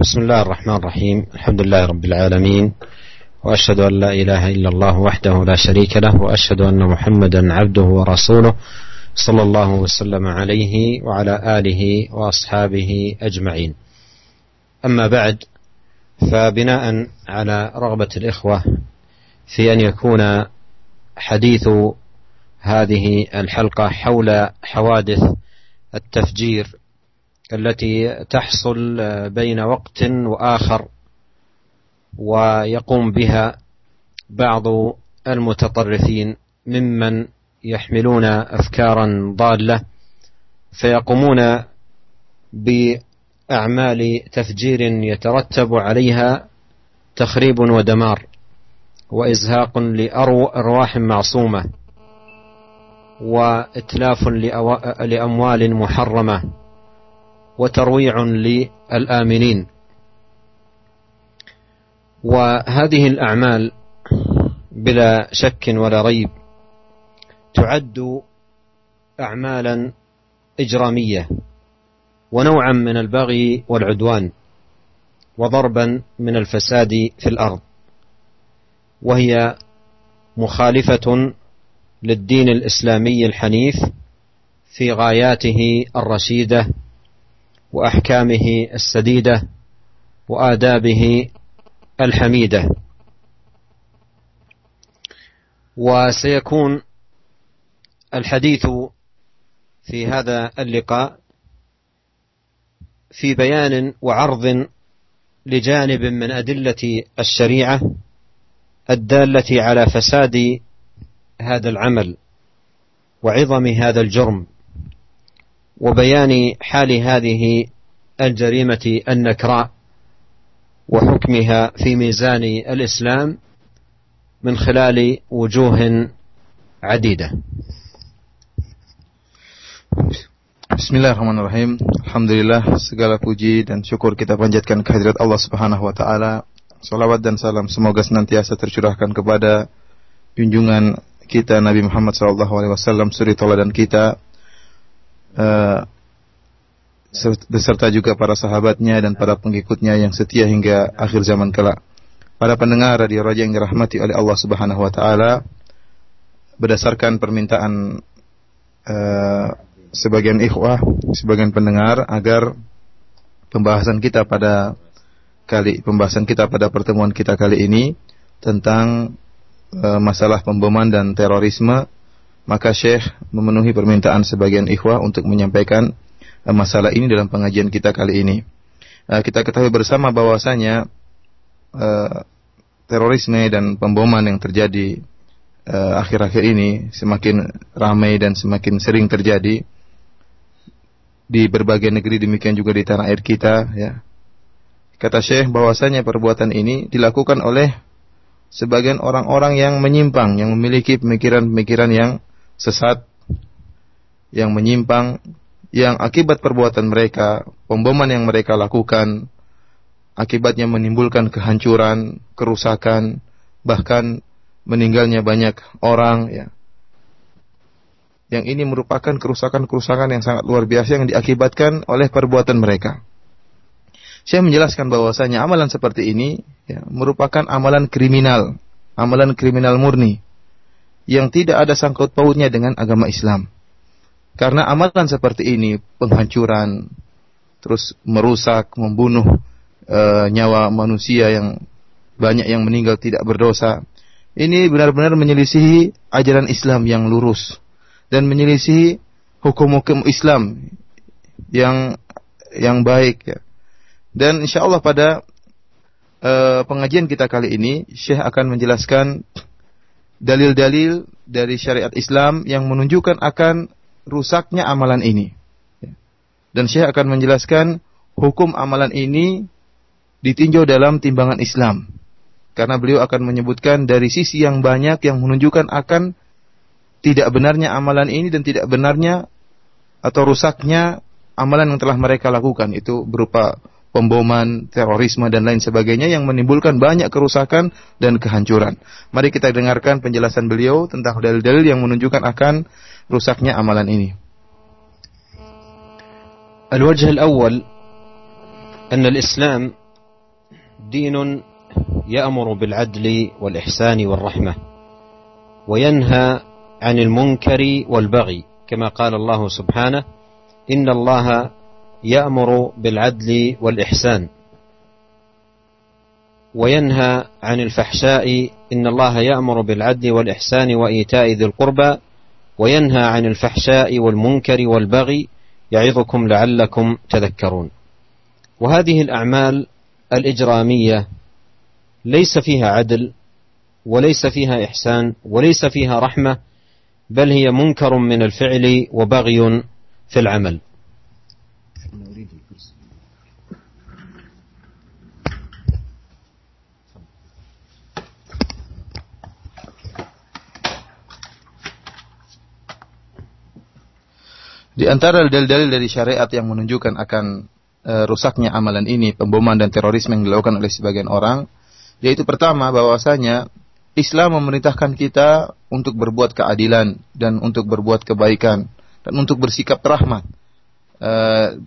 بسم الله الرحمن الرحيم. الحمد لله رب العالمين. وأشهد أن لا إله إلا الله وحده لا شريك له وأشهد أن محمدا عبده ورسوله صلى الله وسلم عليه وعلى آله وأصحابه أجمعين. أما بعد فبناء على رغبة الإخوة في أن يكون حديث هذه الحلقة حول حوادث التفجير التي تحصل بين وقت وآخر ويقوم بها بعض المتطرفين ممن يحملون افكارا ضالة فيقومون بأعمال تفجير يترتب عليها تخريب ودمار وإزهاق لارواح معصومة وإتلاف لأموال محرمة وترويع للآمنين. وهذه الأعمال بلا شك ولا ريب تعد اعمالا إجرامية ونوعا من البغي والعدوان وضربا من الفساد في الأرض وهي مخالفة للدين الإسلامي الحنيف في غاياته الرشيدة وأحكامه السديدة وآدابه الحميدة. وسيكون الحديث في هذا اللقاء في بيان وعرض لجانب من أدلة الشريعة الدالة على فساد هذا العمل وعظم هذا الجرم. وبيان حال هذه الجريمه النكراء وحكمها في ميزان الاسلام من خلال وجوه عديده Bismillahirrahmanirrahim. Alhamdulillah segala puji dan syukur kita panjatkan kehadirat Allah Subhanahu wa taala. Salawat dan salam semoga senantiasa tercurahkan kepada junjungan kita Nabi Muhammad sallallahu alaihi wasallam suri teladan kita uh, beserta juga para sahabatnya dan para pengikutnya yang setia hingga akhir zaman kelak. Para pendengar radio Raja yang dirahmati oleh Allah Subhanahu wa taala berdasarkan permintaan uh, sebagian ikhwah, sebagian pendengar agar pembahasan kita pada kali pembahasan kita pada pertemuan kita kali ini tentang uh, masalah pemboman dan terorisme, maka Syekh memenuhi permintaan sebagian ikhwah untuk menyampaikan uh, masalah ini dalam pengajian kita kali ini. Uh, kita ketahui bersama bahwasanya uh, terorisme dan pemboman yang terjadi akhir-akhir ini semakin ramai dan semakin sering terjadi di berbagai negeri demikian juga di tanah air kita ya. Kata Syekh bahwasanya perbuatan ini dilakukan oleh sebagian orang-orang yang menyimpang, yang memiliki pemikiran-pemikiran yang sesat, yang menyimpang, yang akibat perbuatan mereka, pemboman yang mereka lakukan, akibatnya menimbulkan kehancuran, kerusakan, bahkan meninggalnya banyak orang ya yang ini merupakan kerusakan-kerusakan yang sangat luar biasa yang diakibatkan oleh perbuatan mereka. Saya menjelaskan bahwasanya amalan seperti ini ya, merupakan amalan kriminal, amalan kriminal murni yang tidak ada sangkut pautnya dengan agama Islam. Karena amalan seperti ini penghancuran, terus merusak, membunuh e, nyawa manusia yang banyak yang meninggal tidak berdosa. Ini benar-benar menyelisihi ajaran Islam yang lurus dan menyelisih hukum-hukum Islam yang yang baik ya. Dan insya Allah pada uh, pengajian kita kali ini Syekh akan menjelaskan dalil-dalil dari syariat Islam yang menunjukkan akan rusaknya amalan ini. Dan Syekh akan menjelaskan hukum amalan ini ditinjau dalam timbangan Islam. Karena beliau akan menyebutkan dari sisi yang banyak yang menunjukkan akan tidak benarnya amalan ini dan tidak benarnya atau rusaknya amalan yang telah mereka lakukan itu berupa pemboman, terorisme dan lain sebagainya yang menimbulkan banyak kerusakan dan kehancuran. Mari kita dengarkan penjelasan beliau tentang dalil-dalil yang menunjukkan akan rusaknya amalan ini. الوجه الأول أن الإسلام دين يأمر بالعدل والإحسان والرحمة وينهى عن المنكر والبغي كما قال الله سبحانه إن الله يأمر بالعدل والإحسان. وينهى عن الفحشاء إن الله يأمر بالعدل والإحسان وإيتاء ذي القربى وينهى عن الفحشاء والمنكر والبغي يعظكم لعلكم تذكرون. وهذه الأعمال الإجرامية ليس فيها عدل وليس فيها إحسان وليس فيها رحمة بل هي منكر من الفعل وبغي في العمل. Di antara dalil-dalil dari syariat yang menunjukkan akan e, rusaknya amalan ini, pemboman dan terorisme yang dilakukan oleh sebagian orang, yaitu pertama bahwasanya Islam memerintahkan kita untuk berbuat keadilan dan untuk berbuat kebaikan dan untuk bersikap rahmat e,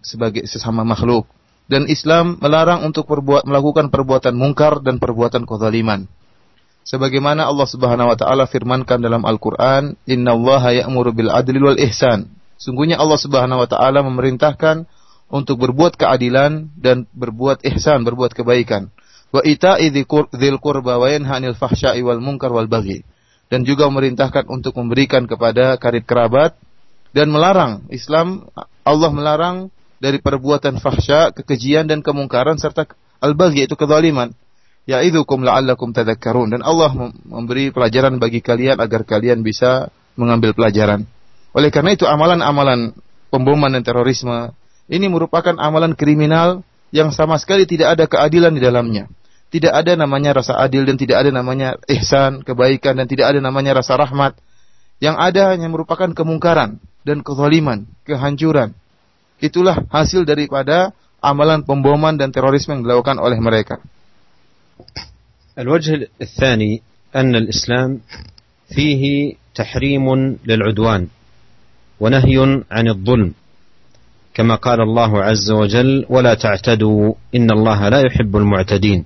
sebagai sesama makhluk. Dan Islam melarang untuk perbuat, melakukan perbuatan mungkar dan perbuatan kezaliman. Sebagaimana Allah Subhanahu wa taala firmankan dalam Al-Qur'an, "Innallaha ya'muru bil adli wal ihsan." Sungguhnya Allah Subhanahu wa taala memerintahkan untuk berbuat keadilan dan berbuat ihsan, berbuat kebaikan. Wa ita'i dzil qurba wa yanha 'anil fahsya'i wal munkar wal baghi. Dan juga memerintahkan untuk memberikan kepada karib kerabat dan melarang Islam Allah melarang dari perbuatan fahsya, kekejian dan kemungkaran serta al-baghi itu kezaliman. Ya'idzukum la'allakum tadhakkarun dan Allah memberi pelajaran bagi kalian agar kalian bisa mengambil pelajaran. Oleh karena itu amalan-amalan pemboman dan terorisme ini merupakan amalan kriminal yang sama sekali tidak ada keadilan di dalamnya. Tidak ada namanya rasa adil dan tidak ada namanya ihsan, kebaikan dan tidak ada namanya rasa rahmat. Yang ada hanya merupakan kemungkaran dan kezaliman, kehancuran. Itulah hasil daripada amalan pemboman dan terorisme yang dilakukan oleh mereka. الوجه الثاني أن الإسلام فيه تحريم للعدوان ونهي عن الظلم كما قال الله عز وجل ولا تعتدوا إن الله لا يحب المعتدين.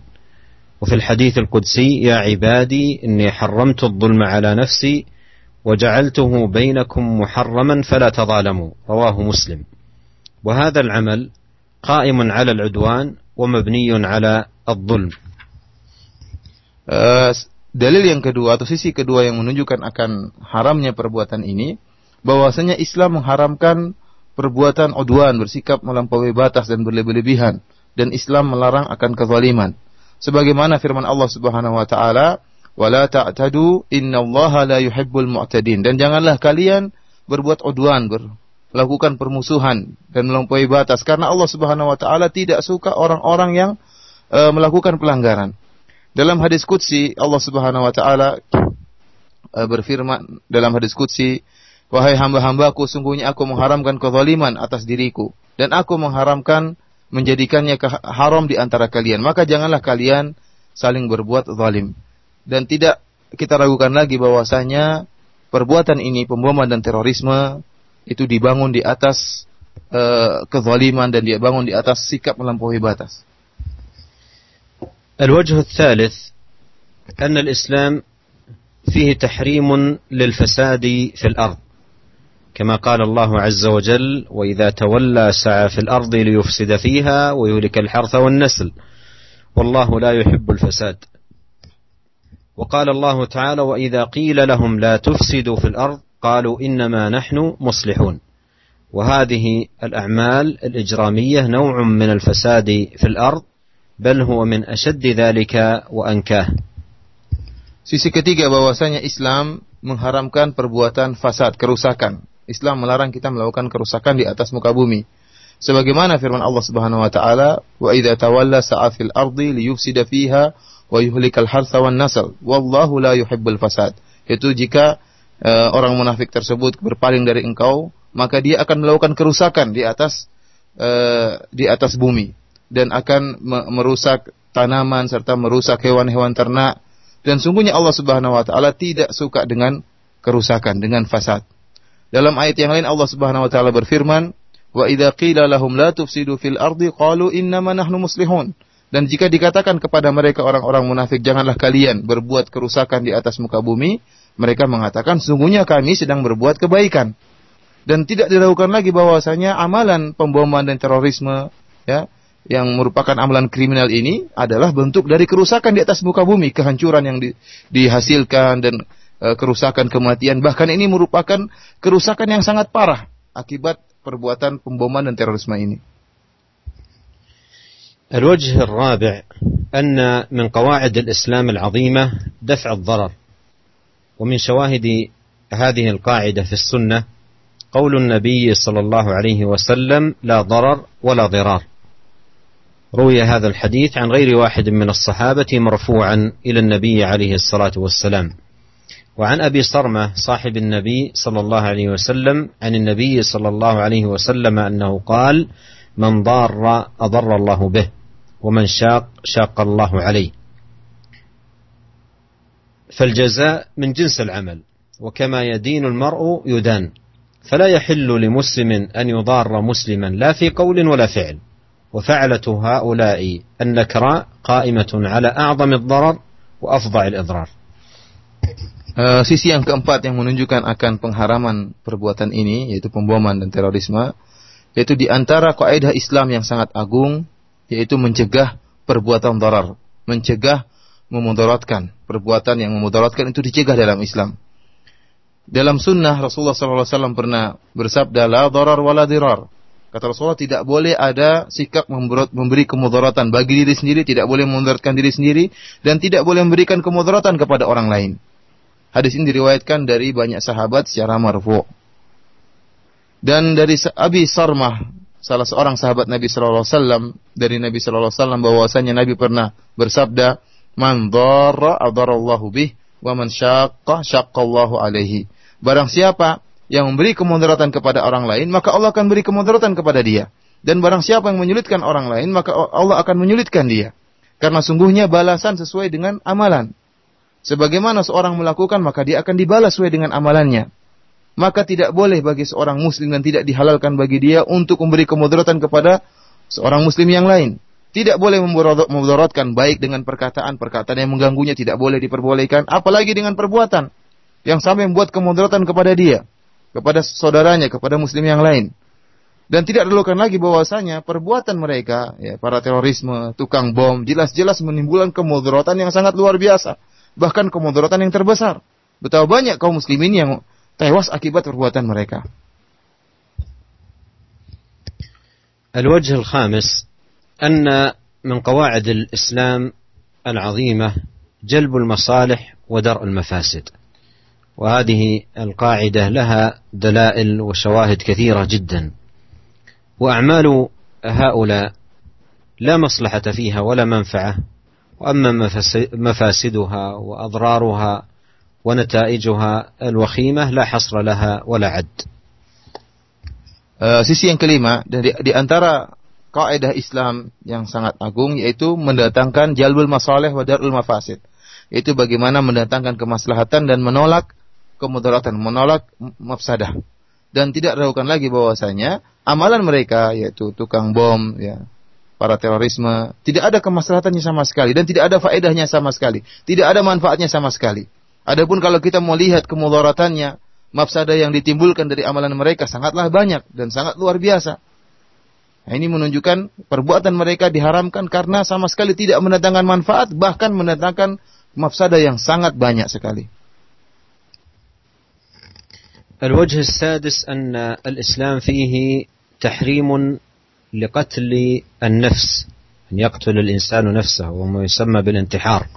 وفي الحديث القدسي يا عبادي إني حرمت الظلم على نفسي وجعلته بينكم محرما فلا تظالموا. رواه مسلم. وهذا العمل قائم على العدوان ومبني على الظلم. Dalil yang kedua atau sisi kedua yang menunjukkan akan haramnya perbuatan ini bahwasanya Islam mengharamkan perbuatan udwan, bersikap melampaui batas dan berlebih-lebihan dan Islam melarang akan kezaliman. Sebagaimana firman Allah Subhanahu wa taala, "Wala ta'tadu innallaha la yuhibbul mu'tadin." Dan janganlah kalian berbuat ber, melakukan permusuhan dan melampaui batas karena Allah Subhanahu wa taala tidak suka orang-orang yang e, melakukan pelanggaran. Dalam hadis qudsi Allah Subhanahu wa taala e, berfirman dalam hadis qudsi Wahai hamba-hambaku, sungguhnya aku mengharamkan kezaliman atas diriku. Dan aku mengharamkan menjadikannya haram di antara kalian. Maka janganlah kalian saling berbuat zalim. Dan tidak kita ragukan lagi bahwasanya perbuatan ini, pemboman dan terorisme, itu dibangun di atas uh, kezaliman dan dia bangun di atas sikap melampaui batas. الوجه الثالث أن الإسلام فيه تحريم للفساد في الأرض كما قال الله عز وجل وإذا تولى سعى في الأرض ليفسد فيها ويهلك الحرث والنسل والله لا يحب الفساد. وقال الله تعالى وإذا قيل لهم لا تفسدوا في الأرض قالوا إنما نحن مصلحون وهذه الأعمال الإجرامية نوع من الفساد في الأرض بل هو من أشد ذلك وأنكاه. Sisi ketiga bahwasanya Islam mengharamkan perbuatan fasad, kerusakan. Islam melarang kita melakukan kerusakan di atas muka bumi. Sebagaimana firman Allah Subhanahu wa taala, "Wa idza tawalla sa'a fil ardi liyufsida fiha wa yuhlikal harsa wan nasl, wallahu la yuhibbul fasad." Itu jika uh, orang munafik tersebut berpaling dari engkau, maka dia akan melakukan kerusakan di atas uh, di atas bumi dan akan merusak tanaman serta merusak hewan-hewan ternak dan sungguhnya Allah Subhanahu wa taala tidak suka dengan kerusakan dengan fasad. Dalam ayat yang lain Allah Subhanahu wa taala berfirman, "Wa idza qila lahum la tufsidu fil ardi qalu innama nahnu muslihun." Dan jika dikatakan kepada mereka orang-orang munafik, janganlah kalian berbuat kerusakan di atas muka bumi, mereka mengatakan, sungguhnya kami sedang berbuat kebaikan. Dan tidak diragukan lagi bahwasanya amalan pemboman dan terorisme, ya, yang merupakan amalan kriminal ini adalah bentuk dari kerusakan di atas muka bumi, kehancuran yang di, dihasilkan dan kerusakan kematian. Bahkan ini merupakan kerusakan yang sangat parah akibat perbuatan pemboman dan terorisme ini. الوجه الرابع أن من قواعد الإسلام العظيمة دفع الضرر ومن شواهد هذه القاعدة في السنة قول النبي صلى الله عليه وسلم لا ضرر ولا ضرار روي هذا الحديث عن غير واحد من الصحابة مرفوعا إلى النبي عليه الصلاة والسلام وعن أبي صرمة صاحب النبي صلى الله عليه وسلم عن النبي صلى الله عليه وسلم أنه قال من ضار أضر الله به ومن شاق شاق الله عليه. فالجزاء من جنس العمل وكما يدين المرء يدان. فلا يحل لمسلم أن يضار مسلما لا في قول ولا فعل. وفعلة هؤلاء النكراء قائمة على أعظم الضرر وأفظع الإضرار. Uh, sisi yang keempat yang menunjukkan akan pengharaman perbuatan ini yaitu pemboman dan terorisme yaitu di antara kaidah Islam yang sangat agung yaitu mencegah perbuatan darar, mencegah memudaratkan. Perbuatan yang memudaratkan itu dicegah dalam Islam. Dalam sunnah Rasulullah SAW pernah bersabda la darar wala dirar. Kata Rasulullah tidak boleh ada sikap memberi kemudaratan bagi diri sendiri, tidak boleh memudaratkan diri sendiri dan tidak boleh memberikan kemudaratan kepada orang lain. Hadis ini diriwayatkan dari banyak sahabat secara marfu. Dan dari Abi Sarmah salah seorang sahabat Nabi Shallallahu Alaihi Wasallam dari Nabi Shallallahu Alaihi Wasallam bahwasanya Nabi pernah bersabda, "Man dharra adarallahu bih, wa man syaqqa syaqqallahu alaihi." Barang siapa yang memberi kemudaratan kepada orang lain, maka Allah akan beri kemudaratan kepada dia. Dan barang siapa yang menyulitkan orang lain, maka Allah akan menyulitkan dia. Karena sungguhnya balasan sesuai dengan amalan. Sebagaimana seorang melakukan, maka dia akan dibalas sesuai dengan amalannya maka tidak boleh bagi seorang muslim dan tidak dihalalkan bagi dia untuk memberi kemudaratan kepada seorang muslim yang lain. Tidak boleh memudaratkan baik dengan perkataan-perkataan yang mengganggunya tidak boleh diperbolehkan, apalagi dengan perbuatan yang sampai membuat kemudaratan kepada dia, kepada saudaranya, kepada muslim yang lain. Dan tidak dilakukan lagi bahwasanya perbuatan mereka, ya, para terorisme, tukang bom, jelas-jelas menimbulkan kemudaratan yang sangat luar biasa. Bahkan kemudaratan yang terbesar. Betapa banyak kaum muslimin yang tewas akibat perbuatan mereka. الوجه الخامس أن من قواعد الإسلام العظيمة جلب المصالح ودرء المفاسد وهذه القاعدة لها دلائل وشواهد كثيرة جدا وأعمال هؤلاء لا مصلحة فيها ولا منفعة وأما مفاسدها وأضرارها ونتائجها الوخيمة لا حصر لها ولا عد uh, sisi yang kelima dari di antara kaidah Islam yang sangat agung yaitu mendatangkan jalbul masalih wa darul mafasid. Itu bagaimana mendatangkan kemaslahatan dan menolak kemudaratan, menolak mafsadah. Dan tidak ragukan lagi bahwasanya amalan mereka yaitu tukang bom ya, para terorisme tidak ada kemaslahatannya sama sekali dan tidak ada faedahnya sama sekali, tidak ada manfaatnya sama sekali. Adapun kalau kita mau lihat kemudaratannya, mafsada yang ditimbulkan dari amalan mereka sangatlah banyak dan sangat luar biasa. Nah, ini menunjukkan perbuatan mereka diharamkan karena sama sekali tidak mendatangkan manfaat, bahkan mendatangkan mafsada yang sangat banyak sekali. الوجه السادس أن الإسلام فيه تحريم لقتل النفس أن يقتل الإنسان نفسه وما يسمى بالانتحار.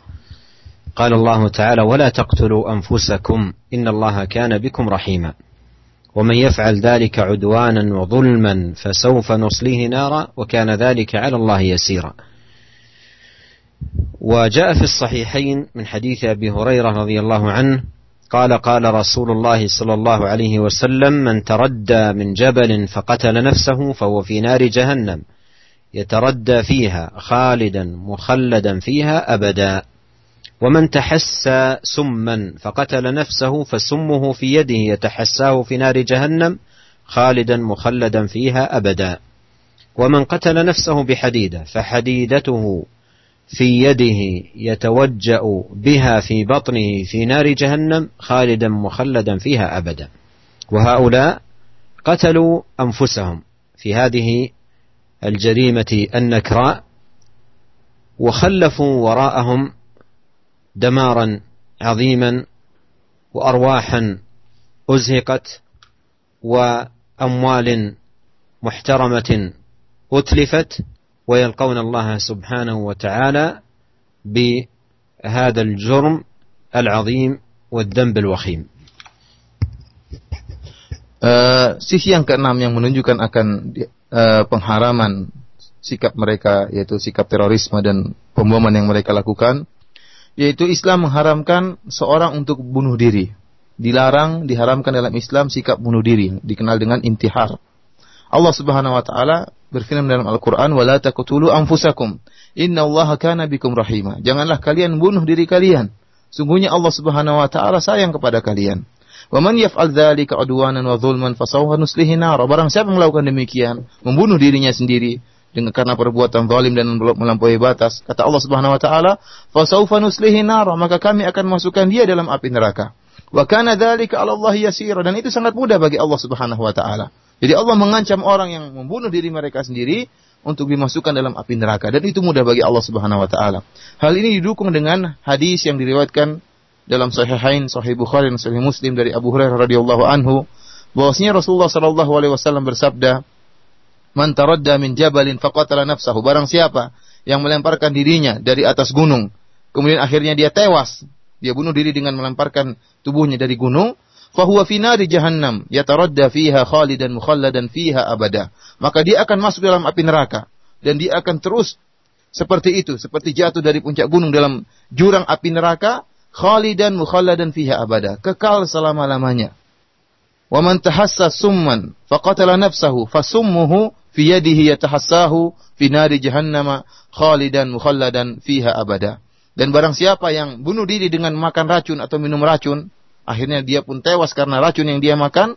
قال الله تعالى ولا تقتلوا أنفسكم إن الله كان بكم رحيما. ومن يفعل ذلك عدوانا وظلما فسوف نصليه نارا وكان ذلك على الله يسيرا. وجاء في الصحيحين من حديث أبي هريرة رضي الله عنه قال قال رسول الله صلى الله عليه وسلم من تردى من جبل فقتل نفسه فهو في نار جهنم. يتردى فيها خالدا مخلدا فيها أبدا. ومن تحسى سما فقتل نفسه فسمه في يده يتحساه في نار جهنم خالدا مخلدا فيها أبدا. ومن قتل نفسه بحديدة فحديدته في يده يتوجأ بها في بطنه في نار جهنم خالدا مخلدا فيها أبدا. وهؤلاء قتلوا أنفسهم في هذه الجريمة النكراء وخلفوا وراءهم دمارا عظيما وأرواحا أزهقت وأموال محترمة أتلفت ويلقون الله سبحانه وتعالى بهذا الجرم العظيم والذنب الوخيم Uh, sisi yang keenam yang menunjukkan akan uh, pengharaman sikap mereka yaitu sikap terorisme dan pemboman yang mereka lakukan yaitu Islam mengharamkan seorang untuk bunuh diri. Dilarang, diharamkan dalam Islam sikap bunuh diri, dikenal dengan intihar. Allah Subhanahu wa taala berfirman dalam Al-Qur'an, "Wa la taqtulu anfusakum, innallaha kana bikum rahima." Janganlah kalian bunuh diri kalian. Sungguhnya Allah Subhanahu wa taala sayang kepada kalian. Wa man yaf'al dzalika udwanan wa zulman fasawfa nuslihi nar. Barang siapa melakukan demikian, membunuh dirinya sendiri dengan karena perbuatan zalim dan melampaui batas, kata Allah Subhanahu wa taala, fasawfa nuslihi nar, maka kami akan masukkan dia dalam api neraka. Wa kana dzalika 'ala Allah yasira dan itu sangat mudah bagi Allah Subhanahu wa taala. Jadi Allah mengancam orang yang membunuh diri mereka sendiri untuk dimasukkan dalam api neraka dan itu mudah bagi Allah Subhanahu wa taala. Hal ini didukung dengan hadis yang diriwayatkan dalam Sahihain, Sahih Bukhari dan Sahih Muslim dari Abu Hurairah radhiyallahu anhu bahwasanya Rasulullah sallallahu alaihi wasallam bersabda, "Man taradda min jabalin faqatala nafsahu." Barang siapa yang melemparkan dirinya dari atas gunung, kemudian akhirnya dia tewas, dia bunuh diri dengan melemparkan tubuhnya dari gunung, fahuwa fi nari jahannam yataradda fiha khalidan mukhalladan fiha abada. Maka dia akan masuk dalam api neraka dan dia akan terus seperti itu, seperti jatuh dari puncak gunung dalam jurang api neraka khalidan mukhalladan fiha abada, kekal selama-lamanya. Wa man tahassa summan faqatala nafsahu fasummuhu fi yadihi yatahassahu fi nari jahannam khalidan mukhalladan fiha abada. Dan barang siapa yang bunuh diri dengan makan racun atau minum racun, akhirnya dia pun tewas karena racun yang dia makan,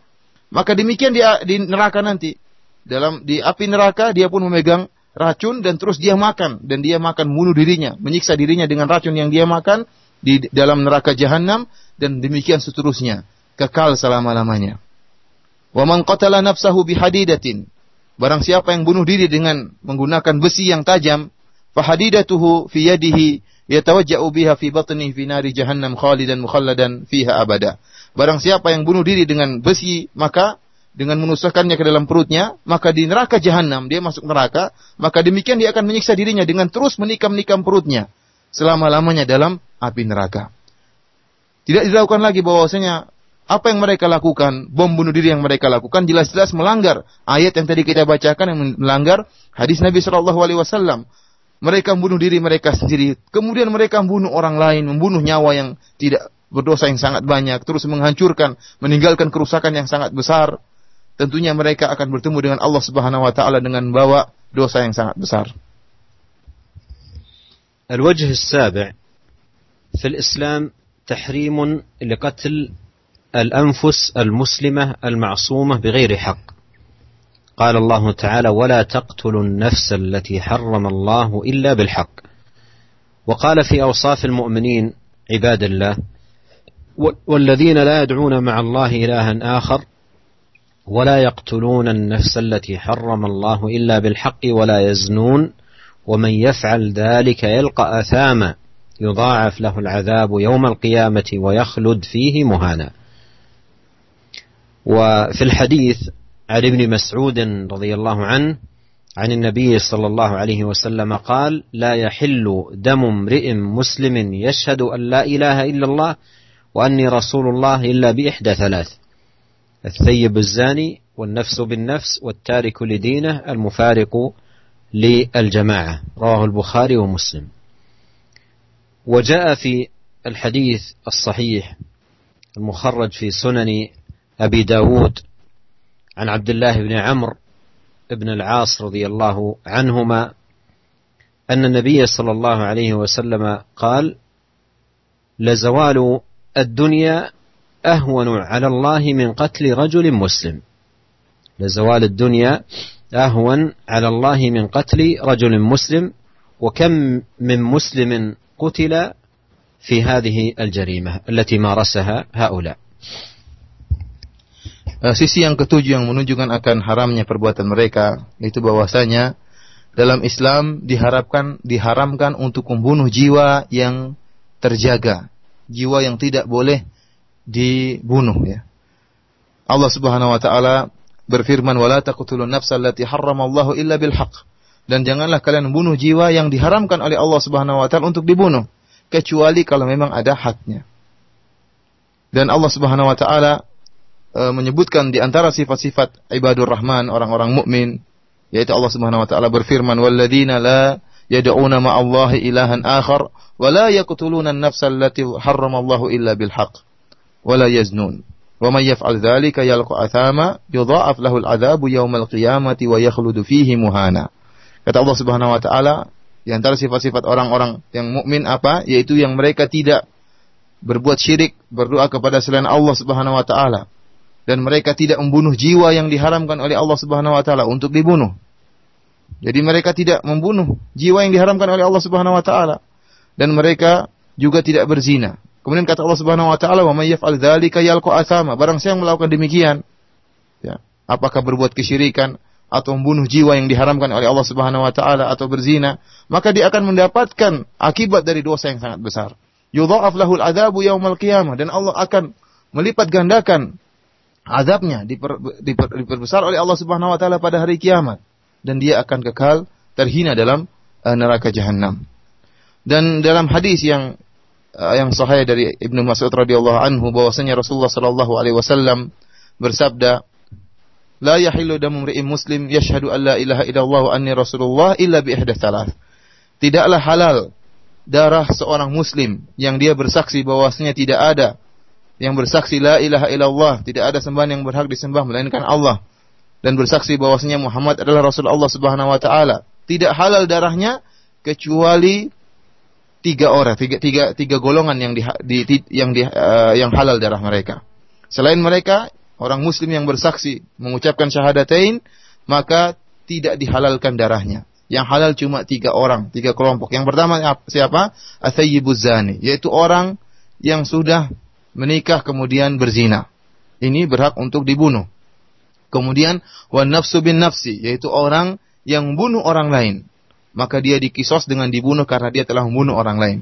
maka demikian dia di neraka nanti. Dalam di api neraka dia pun memegang racun dan terus dia makan. Dan dia makan bunuh dirinya, menyiksa dirinya dengan racun yang dia makan di dalam neraka jahanam dan demikian seterusnya. Kekal selama-lamanya. Wa man qatala nafsahu bihadidatin. Barang siapa yang bunuh diri dengan menggunakan besi yang tajam fahadidatuhu fi yadihi yatawajja'u biha fi batnihi fi nari jahannam khalidan mukhalladan fiha abada. Barang siapa yang bunuh diri dengan besi maka dengan menusukkannya ke dalam perutnya, maka di neraka jahanam dia masuk neraka, maka demikian dia akan menyiksa dirinya dengan terus menikam-nikam perutnya selama-lamanya dalam api neraka. Tidak dilakukan lagi bahwasanya apa yang mereka lakukan, bom bunuh diri yang mereka lakukan jelas-jelas melanggar ayat yang tadi kita bacakan yang melanggar hadis Nabi Shallallahu alaihi wasallam Mereka membunuh diri mereka sendiri, kemudian mereka membunuh orang lain, membunuh nyawa yang tidak berdosa yang sangat banyak, terus menghancurkan, meninggalkan kerusakan yang sangat besar. Tentunya mereka akan bertemu dengan Allah Subhanahu wa taala dengan bawa dosa yang sangat besar. الوجه السابع في الإسلام تحريم لقتل الأنفس المسلمة المعصومة بغير حق قال الله تعالى ولا تقتلوا النفس التي حرم الله إلا بالحق. وقال في أوصاف المؤمنين عباد الله والذين لا يدعون مع الله إلها آخر ولا يقتلون النفس التي حرم الله إلا بالحق ولا يزنون ومن يفعل ذلك يلقى أثاما يضاعف له العذاب يوم القيامة ويخلد فيه مهانا. وفي الحديث عن ابن مسعود رضي الله عنه عن النبي صلى الله عليه وسلم قال لا يحل دم امرئ مسلم يشهد أن لا إله إلا الله وأني رسول الله إلا بإحدى ثلاث الثيب الزاني والنفس بالنفس والتارك لدينه المفارق للجماعة. رواه البخاري ومسلم. وجاء في الحديث الصحيح المخرج في سنن أبي داود عن عبد الله بن عمرو بن العاص رضي الله عنهما أن النبي صلى الله عليه وسلم قال لزوال الدنيا أهون على الله من قتل رجل مسلم. لزوال الدنيا أهون على الله من قتل رجل مسلم وكم من مسلم قتل في هذه الجريمة التي مارسها هؤلاء. Sisi yang ketujuh yang menunjukkan akan haramnya perbuatan mereka itu bahwasanya dalam Islam diharapkan diharamkan untuk membunuh jiwa yang terjaga, jiwa yang tidak boleh dibunuh ya. Allah Subhanahu wa taala berfirman wala taqtulun nafsal lati harramallahu illa bil haqq dan janganlah kalian membunuh jiwa yang diharamkan oleh Allah Subhanahu wa taala untuk dibunuh kecuali kalau memang ada haknya. Dan Allah Subhanahu wa taala e, menyebutkan di antara sifat-sifat ibadur rahman orang-orang mukmin yaitu Allah Subhanahu wa taala berfirman walladzina la yad'una ma'allahi ilahan akhar wa la yaqtuluna an-nafsa allati harramallahu illa bil haqq wa la yaznun. Wa may yaf'al dzalika yalqa athama yudha'af lahu al-'adzabu yaumal qiyamati wa yakhludu fihi muhana. Kata Allah Subhanahu wa taala, di antara sifat-sifat orang-orang yang mukmin apa? Yaitu yang mereka tidak berbuat syirik, berdoa kepada selain Allah Subhanahu wa taala dan mereka tidak membunuh jiwa yang diharamkan oleh Allah Subhanahu wa taala untuk dibunuh. Jadi mereka tidak membunuh jiwa yang diharamkan oleh Allah Subhanahu wa taala dan mereka juga tidak berzina. Kemudian kata Allah Subhanahu wa taala, "Wa may yaf'al dzalika yalqa athama." Barang siapa melakukan demikian, ya, apakah berbuat kesyirikan atau membunuh jiwa yang diharamkan oleh Allah Subhanahu wa taala atau berzina, maka dia akan mendapatkan akibat dari dosa yang sangat besar. Yudha'af lahul adzabu yaumal qiyamah dan Allah akan melipat gandakan azabnya diper, diper, diperbesar oleh Allah Subhanahu wa taala pada hari kiamat dan dia akan kekal terhina dalam uh, neraka jahanam. Dan dalam hadis yang uh, yang sahih dari Ibnu Mas'ud radhiyallahu anhu bahwasanya Rasulullah sallallahu alaihi wasallam bersabda La yahillu damu mri'in muslim yashhadu an la ilaha illallah wa anni rasulullah illa bi ihdath thalath. Tidaklah halal darah seorang muslim yang dia bersaksi bahwasanya tidak ada yang bersaksi la ilaha illallah, tidak ada sembahan yang berhak disembah melainkan Allah dan bersaksi bahwasanya Muhammad adalah rasul Allah Subhanahu wa taala. Tidak halal darahnya kecuali tiga orang, tiga, tiga, tiga golongan yang di, di, yang di, uh, yang halal darah mereka. Selain mereka orang muslim yang bersaksi mengucapkan syahadatain, maka tidak dihalalkan darahnya. Yang halal cuma tiga orang, tiga kelompok. Yang pertama siapa? Athayyibuz yaitu orang yang sudah menikah kemudian berzina. Ini berhak untuk dibunuh. Kemudian wan nafsu bin nafsi, yaitu orang yang membunuh orang lain. Maka dia dikisos dengan dibunuh karena dia telah membunuh orang lain.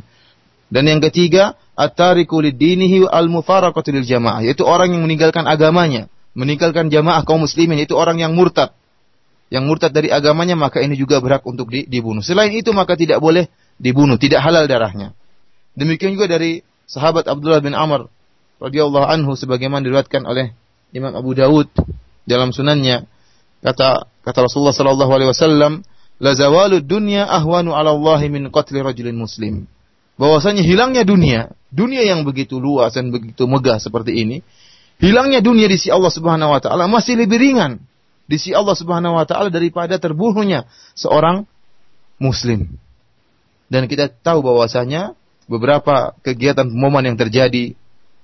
Dan yang ketiga, at-tariku lid-dinihi al-mufaraqatu lil jamaah, yaitu orang yang meninggalkan agamanya, meninggalkan jamaah kaum muslimin, yaitu orang yang murtad. Yang murtad dari agamanya maka ini juga berhak untuk dibunuh. Selain itu maka tidak boleh dibunuh, tidak halal darahnya. Demikian juga dari sahabat Abdullah bin Amr radhiyallahu anhu sebagaimana diriwayatkan oleh Imam Abu Dawud dalam sunannya kata kata Rasulullah sallallahu alaihi wasallam la zawalud dunya ahwanu 'ala Allah min qatli rajulin muslim bahwasanya hilangnya dunia, dunia yang begitu luas dan begitu megah seperti ini, hilangnya dunia di sisi Allah Subhanahu wa taala masih lebih ringan di sisi Allah Subhanahu wa taala daripada terbunuhnya seorang muslim. Dan kita tahu bahwasanya beberapa kegiatan pemboman yang terjadi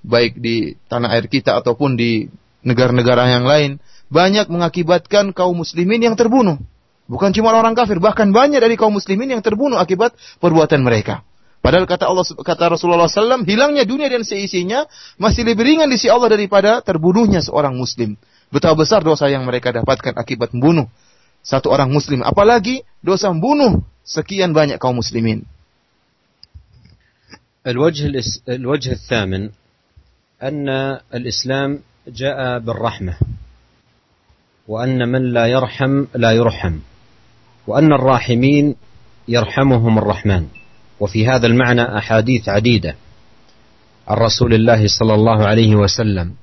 baik di tanah air kita ataupun di negara-negara yang lain banyak mengakibatkan kaum muslimin yang terbunuh. Bukan cuma orang kafir, bahkan banyak dari kaum muslimin yang terbunuh akibat perbuatan mereka. Padahal kata Allah kata Rasulullah SAW, hilangnya dunia dan seisinya masih lebih ringan di sisi Allah daripada terbunuhnya seorang muslim. Betapa besar dosa yang mereka dapatkan akibat membunuh satu orang muslim. Apalagi dosa membunuh sekian banyak kaum muslimin. الوجه الوجه الثامن أن الإسلام جاء بالرحمة وأن من لا يرحم لا يرحم وأن الراحمين يرحمهم الرحمن. وفي هذا المعنى أحاديث عديدة. عن رسول الله صلى الله عليه وسلم.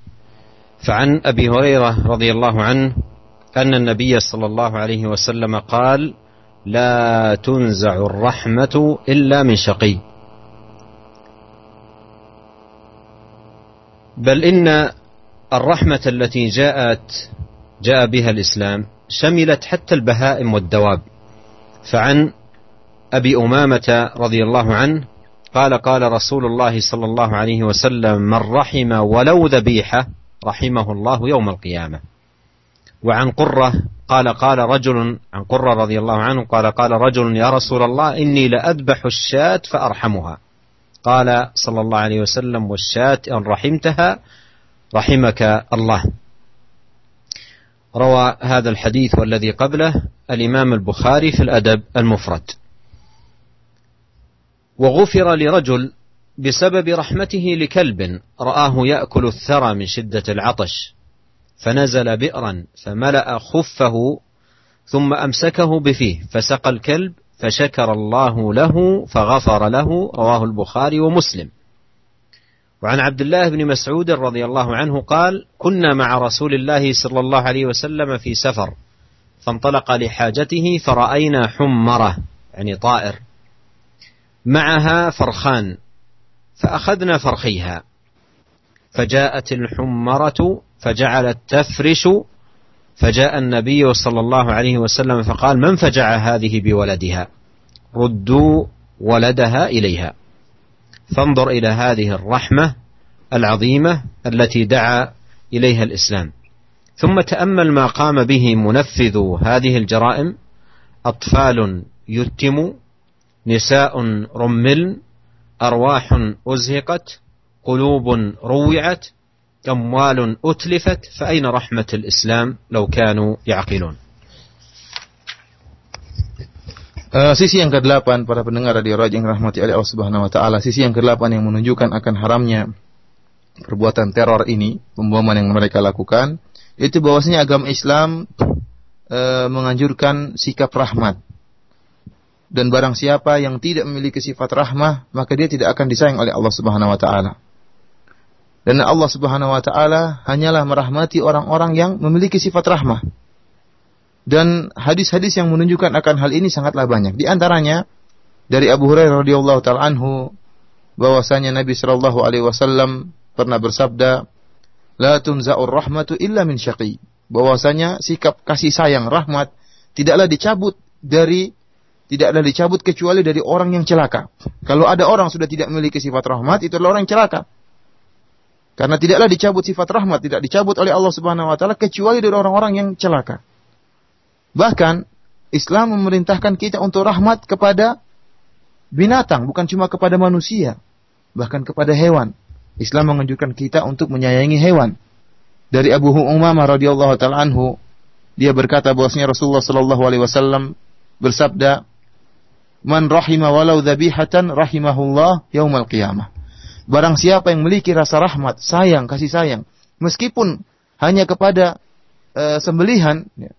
فعن أبي هريرة رضي الله عنه أن النبي صلى الله عليه وسلم قال لا تنزع الرحمة إلا من شقي. بل إن الرحمة التي جاءت جاء بها الإسلام شملت حتى البهائم والدواب. فعن أبي أمامة رضي الله عنه قال قال رسول الله صلى الله عليه وسلم من رحم ولو ذبيحة رحمه الله يوم القيامة. وعن قرة قال قال رجل عن قرة رضي الله عنه قال قال رجل يا رسول الله إني لأذبح الشاة فأرحمها. قال صلى الله عليه وسلم والشاة إن رحمتها رحمك الله. روى هذا الحديث والذي قبله الإمام البخاري في الأدب المفرد. وغفر لرجل بسبب رحمته لكلب رآه يأكل الثرى من شدة العطش فنزل بئرا فملأ خفه ثم أمسكه بفيه فسقى الكلب فشكر الله له فغفر له رواه البخاري ومسلم. وعن عبد الله بن مسعود رضي الله عنه قال كنا مع رسول الله صلى الله عليه وسلم في سفر فانطلق لحاجته فرأينا حمرة يعني طائر معها فرخان فأخذنا فرخيها فجاءت الحمرة فجعلت تفرش فجاء النبي صلى الله عليه وسلم فقال من فجع هذه بولدها؟ ردوا ولدها إليها. فانظر إلى هذه الرحمة العظيمة التي دعا إليها الإسلام. ثم تأمل ما قام به منفذو هذه الجرائم أطفال يتم نساء رملن أرواح أزهقت قلوب روعت أموال أتلفت فأين رحمة الإسلام لو كانوا يعقلون Uh, sisi yang kedelapan para pendengar radio Raja yang rahmati oleh Allah Subhanahu wa taala, sisi yang kedelapan yang menunjukkan akan haramnya perbuatan teror ini, pemboman yang mereka lakukan, itu bahwasanya agama Islam uh, menganjurkan sikap rahmat. Dan barang siapa yang tidak memiliki sifat rahmah, maka dia tidak akan disayang oleh Allah Subhanahu wa taala. Dan Allah Subhanahu wa taala hanyalah merahmati orang-orang yang memiliki sifat rahmah. Dan hadis-hadis yang menunjukkan akan hal ini sangatlah banyak. Di antaranya dari Abu Hurairah radhiyallahu taala anhu bahwasanya Nabi sallallahu alaihi wasallam pernah bersabda, "La tunza'ur rahmatu illa min syaqi." Bahwasanya sikap kasih sayang rahmat tidaklah dicabut dari tidaklah dicabut kecuali dari orang yang celaka. Kalau ada orang sudah tidak memiliki sifat rahmat, itu adalah orang yang celaka. Karena tidaklah dicabut sifat rahmat, tidak dicabut oleh Allah Subhanahu wa taala kecuali dari orang-orang yang celaka. Bahkan Islam memerintahkan kita untuk rahmat kepada binatang, bukan cuma kepada manusia, bahkan kepada hewan. Islam menganjurkan kita untuk menyayangi hewan. Dari Abu Umamah radhiyallahu taala anhu, dia berkata bahwasanya Rasulullah sallallahu alaihi wasallam bersabda, "Man rahima walau dzabihatan rahimahullah yaumal qiyamah." Barang siapa yang memiliki rasa rahmat, sayang, kasih sayang, meskipun hanya kepada uh, sembelihan, ya,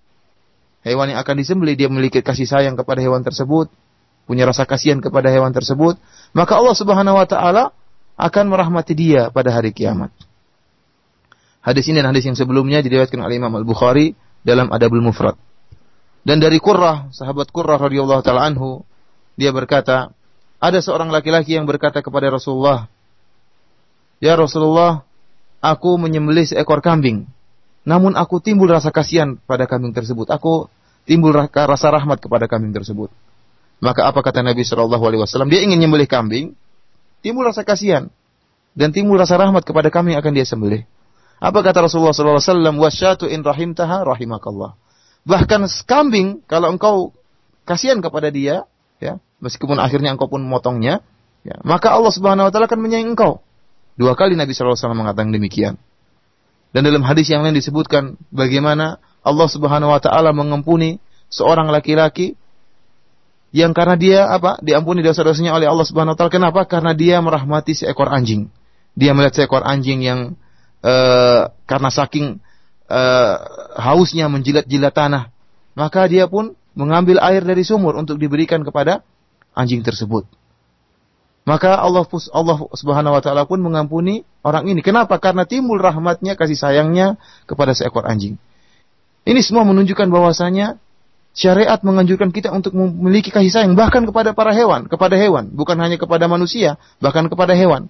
hewan yang akan disembelih dia memiliki kasih sayang kepada hewan tersebut, punya rasa kasihan kepada hewan tersebut, maka Allah Subhanahu wa taala akan merahmati dia pada hari kiamat. Hadis ini dan hadis yang sebelumnya diriwayatkan oleh Imam Al-Bukhari dalam Adabul Mufrad. Dan dari Qurrah, sahabat Qurrah radhiyallahu taala anhu, dia berkata, ada seorang laki-laki yang berkata kepada Rasulullah, "Ya Rasulullah, aku menyembelih seekor kambing. Namun aku timbul rasa kasihan pada kambing tersebut. Aku timbul rasa rahmat kepada kambing tersebut. Maka apa kata Nabi Shallallahu Alaihi Wasallam? Dia ingin menyembelih kambing, timbul rasa kasihan dan timbul rasa rahmat kepada kambing yang akan dia sembelih. Apa kata Rasulullah Shallallahu Alaihi Wasallam? Wasyatu in rahimtaha rahimakallah. Bahkan kambing kalau engkau kasihan kepada dia, ya, meskipun akhirnya engkau pun memotongnya, ya, maka Allah Subhanahu Wa Taala akan menyayangi engkau. Dua kali Nabi Wasallam mengatakan demikian. Dan dalam hadis yang lain disebutkan bagaimana Allah Subhanahu wa taala mengampuni seorang laki-laki yang karena dia apa? diampuni dosa-dosanya oleh Allah Subhanahu wa taala. Kenapa? Karena dia merahmati seekor anjing. Dia melihat seekor anjing yang uh, karena saking uh, hausnya menjilat-jilat tanah, maka dia pun mengambil air dari sumur untuk diberikan kepada anjing tersebut. Maka Allah Allah Subhanahu wa taala pun mengampuni orang ini. Kenapa? Karena timbul rahmatnya, kasih sayangnya kepada seekor anjing. Ini semua menunjukkan bahwasanya syariat menganjurkan kita untuk memiliki kasih sayang bahkan kepada para hewan, kepada hewan, bukan hanya kepada manusia, bahkan kepada hewan.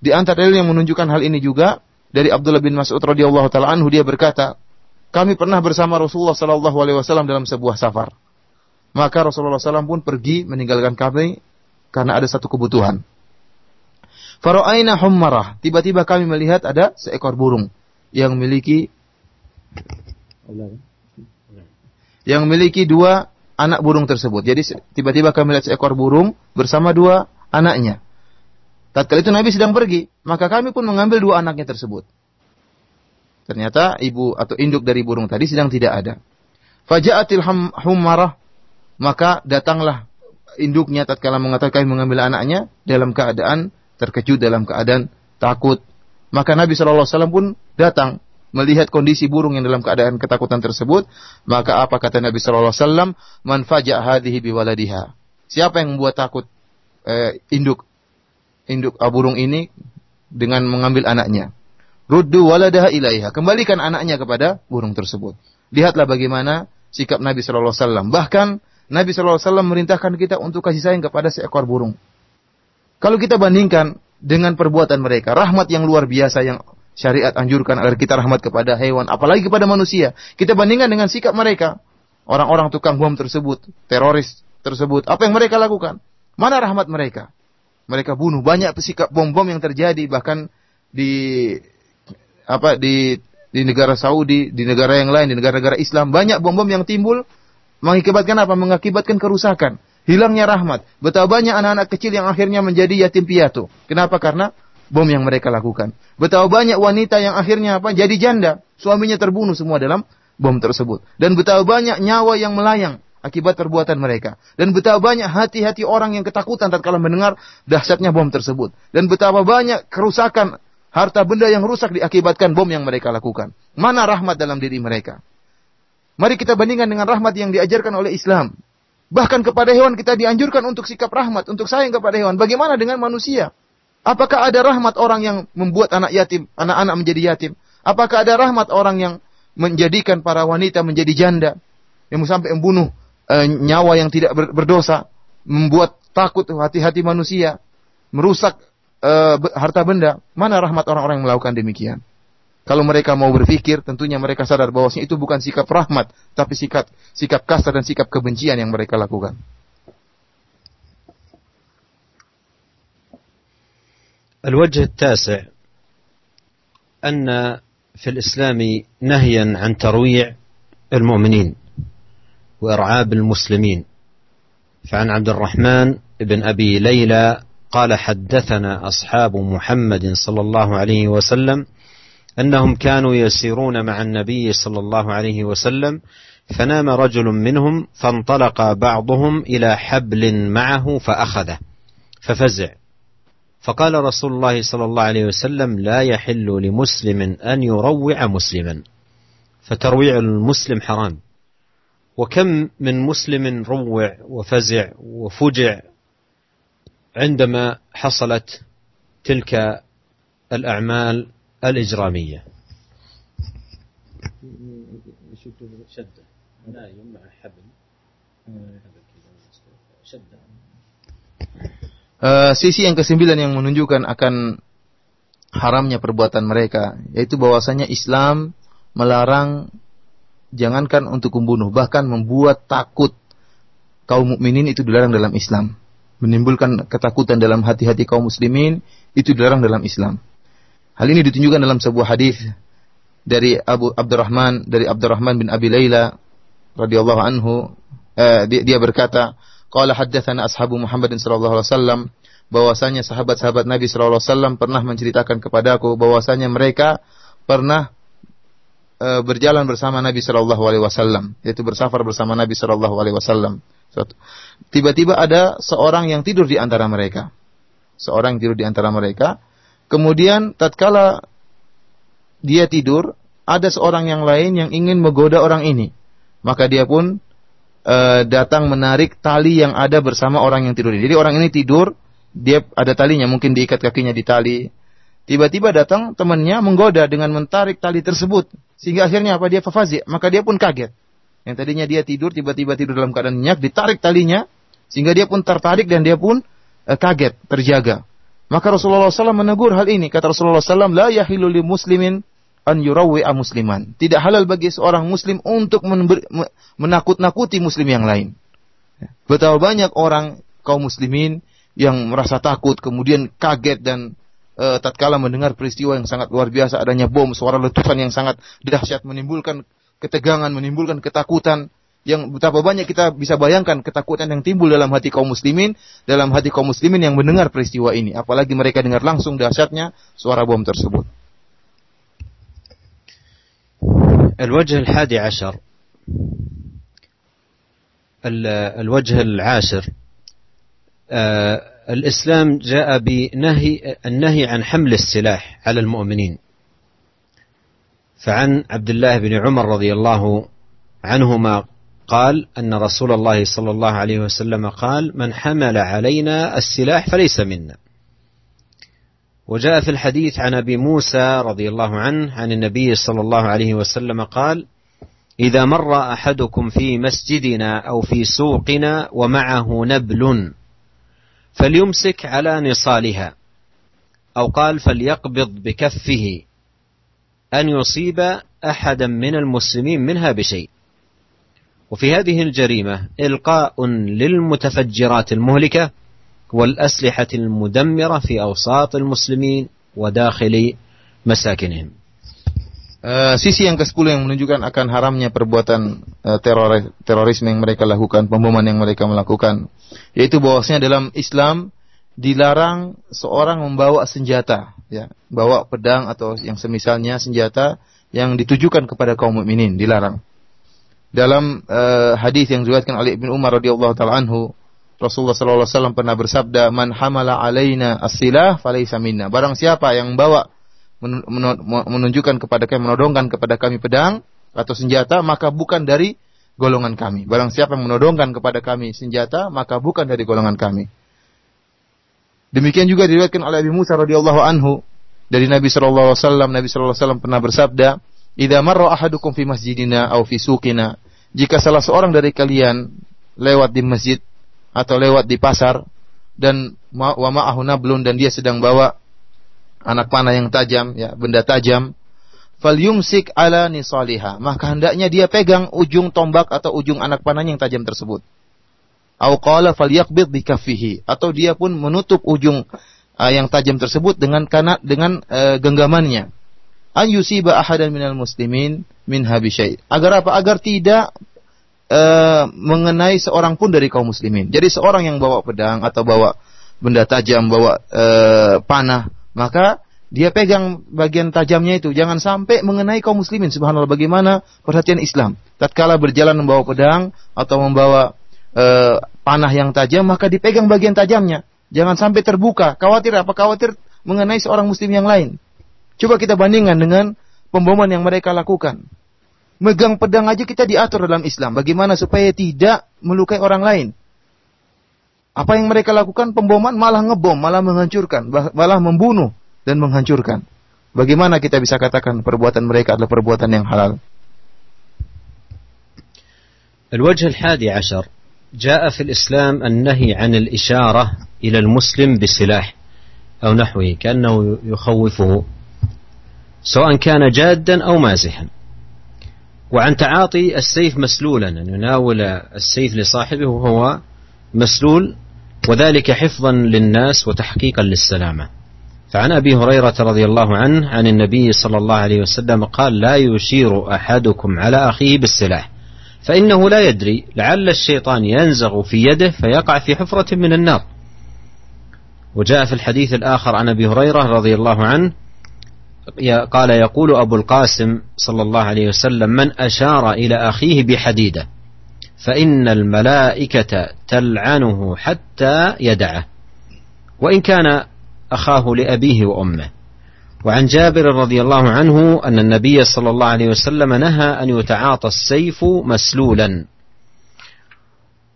Di antara dalil yang menunjukkan hal ini juga dari Abdullah bin Mas'ud radhiyallahu taala anhu dia berkata, kami pernah bersama Rasulullah sallallahu alaihi wasallam dalam sebuah safar. Maka Rasulullah SAW pun pergi meninggalkan kami karena ada satu kebutuhan. Faro'aina hummarah. Tiba-tiba kami melihat ada seekor burung yang memiliki Yang memiliki dua anak burung tersebut. Jadi tiba-tiba kami lihat seekor burung bersama dua anaknya. Tatkala itu Nabi sedang pergi, maka kami pun mengambil dua anaknya tersebut. Ternyata ibu atau induk dari burung tadi sedang tidak ada. Faja'atil hummarah, maka datanglah induknya tatkala mengatakan mengambil anaknya dalam keadaan terkejut, dalam keadaan takut. Maka Nabi SAW pun datang melihat kondisi burung yang dalam keadaan ketakutan tersebut, maka apa kata Nabi sallallahu alaihi wasallam? Man faja' hadhihi biwaladiha. Siapa yang membuat takut eh, induk induk burung ini dengan mengambil anaknya? Ruddu waladaha ilaiha. Kembalikan anaknya kepada burung tersebut. Lihatlah bagaimana sikap Nabi sallallahu alaihi wasallam. Bahkan Nabi wasallam merintahkan kita untuk kasih sayang kepada seekor burung. Kalau kita bandingkan dengan perbuatan mereka, rahmat yang luar biasa yang syariat anjurkan agar kita rahmat kepada hewan, apalagi kepada manusia. Kita bandingkan dengan sikap mereka. Orang-orang tukang bom tersebut, teroris tersebut, apa yang mereka lakukan? Mana rahmat mereka? Mereka bunuh banyak sikap bom-bom yang terjadi bahkan di apa di di negara Saudi, di negara yang lain, di negara-negara Islam banyak bom-bom yang timbul mengakibatkan apa? Mengakibatkan kerusakan, hilangnya rahmat. Betapa banyak anak-anak kecil yang akhirnya menjadi yatim piatu. Kenapa? Karena bom yang mereka lakukan. Betapa banyak wanita yang akhirnya apa? Jadi janda, suaminya terbunuh semua dalam bom tersebut. Dan betapa banyak nyawa yang melayang akibat perbuatan mereka. Dan betapa banyak hati-hati orang yang ketakutan tatkala mendengar dahsyatnya bom tersebut. Dan betapa banyak kerusakan Harta benda yang rusak diakibatkan bom yang mereka lakukan. Mana rahmat dalam diri mereka? Mari kita bandingkan dengan rahmat yang diajarkan oleh Islam. Bahkan kepada hewan kita dianjurkan untuk sikap rahmat, untuk sayang kepada hewan. Bagaimana dengan manusia? Apakah ada rahmat orang yang membuat anak yatim, anak-anak menjadi yatim? Apakah ada rahmat orang yang menjadikan para wanita menjadi janda? Yang sampai membunuh e, nyawa yang tidak berdosa, membuat takut hati-hati manusia, merusak uh, harta benda, mana rahmat orang-orang yang melakukan demikian? Kalau mereka mau berpikir, tentunya mereka sadar bahwa itu bukan sikap rahmat, tapi sikap sikap kasar dan sikap kebencian yang mereka lakukan. الوجه التاسع أن في الإسلام نهيا عن ترويع المؤمنين وإرعاب المسلمين فعن عبد الرحمن بن أبي ليلى قال حدثنا اصحاب محمد صلى الله عليه وسلم أنهم كانوا يسيرون مع النبي صلى الله عليه وسلم فنام رجل منهم فانطلق بعضهم إلى حبل معه فأخذه ففزع. فقال رسول الله صلى الله عليه وسلم لا يحل لمسلم أن يروع مسلما. فترويع المسلم حرام. وكم من مسلم روع وفزع وفجع عندما حصلت تلك الأعمال الإجرامية شدة نايم مع حبل شدة Uh, sisi yang kesembilan yang menunjukkan akan haramnya perbuatan mereka yaitu bahwasanya Islam melarang jangankan untuk membunuh bahkan membuat takut kaum mukminin itu dilarang dalam Islam menimbulkan ketakutan dalam hati-hati kaum muslimin itu dilarang dalam Islam. Hal ini ditunjukkan dalam sebuah hadis dari Abu Abdurrahman dari Abdurrahman bin Abi Laila radhiyallahu anhu eh, dia, berkata qala haddatsana ashabu Muhammadin sallallahu alaihi wasallam bahwasanya sahabat-sahabat Nabi sallallahu alaihi wasallam pernah menceritakan kepadaku bahwasanya mereka pernah eh, berjalan bersama Nabi sallallahu alaihi wasallam yaitu bersafar bersama Nabi sallallahu alaihi wasallam Tiba-tiba ada seorang yang tidur di antara mereka. Seorang yang tidur di antara mereka. Kemudian tatkala dia tidur, ada seorang yang lain yang ingin menggoda orang ini. Maka dia pun e, datang menarik tali yang ada bersama orang yang tidur. Jadi orang ini tidur, dia ada talinya, mungkin diikat kakinya di tali. Tiba-tiba datang temannya menggoda dengan mentarik tali tersebut. Sehingga akhirnya apa? Dia fafazi. Maka dia pun kaget. Yang tadinya dia tidur, tiba-tiba tidur dalam keadaan nyenyak, ditarik talinya, sehingga dia pun tertarik dan dia pun uh, kaget, terjaga. Maka Rasulullah SAW menegur hal ini. Kata Rasulullah SAW, La yahilu li muslimin an yurawwi'a musliman. Tidak halal bagi seorang muslim untuk menakut-nakuti muslim yang lain. Betapa banyak orang kaum muslimin yang merasa takut, kemudian kaget dan uh, tatkala mendengar peristiwa yang sangat luar biasa adanya bom, suara letusan yang sangat dahsyat menimbulkan ketegangan, menimbulkan ketakutan yang betapa banyak kita bisa bayangkan ketakutan yang timbul dalam hati kaum muslimin, dalam hati kaum muslimin yang mendengar peristiwa ini, apalagi mereka dengar langsung dahsyatnya suara bom tersebut. الوجه الحادي عشر الوجه العاشر الإسلام جاء بنهي النهي عن حمل السلاح على المؤمنين فعن عبد الله بن عمر رضي الله عنهما قال أن رسول الله صلى الله عليه وسلم قال من حمل علينا السلاح فليس منا. وجاء في الحديث عن أبي موسى رضي الله عنه عن النبي صلى الله عليه وسلم قال إذا مر أحدكم في مسجدنا أو في سوقنا ومعه نبل فليمسك على نصالها أو قال فليقبض بكفه أن يصيب أحدا من المسلمين منها بشيء. وفي هذه الجريمه القاء للمتفجرات المهلكه والأسلحة المدمرة في أوساط المسلمين وداخل مساكنهم Uh, sisi yang ke-10 yang menunjukkan akan haramnya perbuatan uh, teroris, terorisme yang mereka lakukan, pemboman yang mereka melakukan, yaitu bahwasanya dalam Islam dilarang seorang membawa senjata, ya, bawa pedang atau yang semisalnya senjata yang ditujukan kepada kaum mukminin, dilarang. Dalam uh, hadis yang diriwayatkan oleh Ibnu Umar radhiyallahu taala anhu, Rasulullah sallallahu alaihi wasallam pernah bersabda, "Man hamala alaina as-silah falaysa minna." Barang siapa yang bawa menunjukkan kepada kami, menodongkan kepada kami pedang atau senjata, maka bukan dari golongan kami. Barang siapa yang menodongkan kepada kami senjata, maka bukan dari golongan kami. Demikian juga diriwayatkan oleh Abi Musa radhiyallahu anhu dari Nabi sallallahu alaihi wasallam, Nabi sallallahu alaihi wasallam pernah bersabda, "Idza marra ahadukum fi masjidina aw fi suqina" Jika salah seorang dari kalian lewat di masjid atau lewat di pasar dan wa ma'ahu nablun dan dia sedang bawa anak panah yang tajam ya benda tajam falyumsik ala nisaliha maka hendaknya dia pegang ujung tombak atau ujung anak panah yang tajam tersebut. Au qala falyaqbid bi kaffihi atau dia pun menutup ujung uh, yang tajam tersebut dengan kana dengan uh, genggamannya an yusiba ahadan minal muslimin min habisyai agar apa agar tidak uh, mengenai seorang pun dari kaum muslimin. Jadi seorang yang bawa pedang atau bawa benda tajam, bawa uh, panah, maka dia pegang bagian tajamnya itu jangan sampai mengenai kaum muslimin. Subhanallah bagaimana perhatian Islam. Tatkala berjalan membawa pedang atau membawa uh, panah yang tajam, maka dipegang bagian tajamnya. Jangan sampai terbuka. Khawatir apa? Khawatir mengenai seorang muslim yang lain. Coba kita bandingkan dengan pemboman yang mereka lakukan. Megang pedang aja kita diatur dalam Islam. Bagaimana supaya tidak melukai orang lain. Apa yang mereka lakukan pemboman malah ngebom, malah menghancurkan, malah membunuh dan menghancurkan. Bagaimana kita bisa katakan perbuatan mereka adalah perbuatan yang halal? الوجه الحادي عشر جاء في الإسلام النهي عن الإشارة إلى المسلم بسلاح أو نحوه كأنه يخوفه سواء كان جادا أو مازحا. وعن تعاطي السيف مسلولا أن يناول السيف لصاحبه وهو مسلول وذلك حفظا للناس وتحقيقا للسلامة. فعن أبي هريرة رضي الله عنه عن النبي صلى الله عليه وسلم قال لا يشير أحدكم على أخيه بالسلاح فإنه لا يدري لعل الشيطان ينزغ في يده فيقع في حفرة من النار. وجاء في الحديث الآخر عن أبي هريرة رضي الله عنه قال يقول أبو القاسم صلى الله عليه وسلم من أشار إلى أخيه بحديدة فإن الملائكة تلعنه حتى يدعه وإن كان أخاه لأبيه وأمه. وعن جابر رضي الله عنه أن النبي صلى الله عليه وسلم نهى أن يتعاطى السيف مسلولا.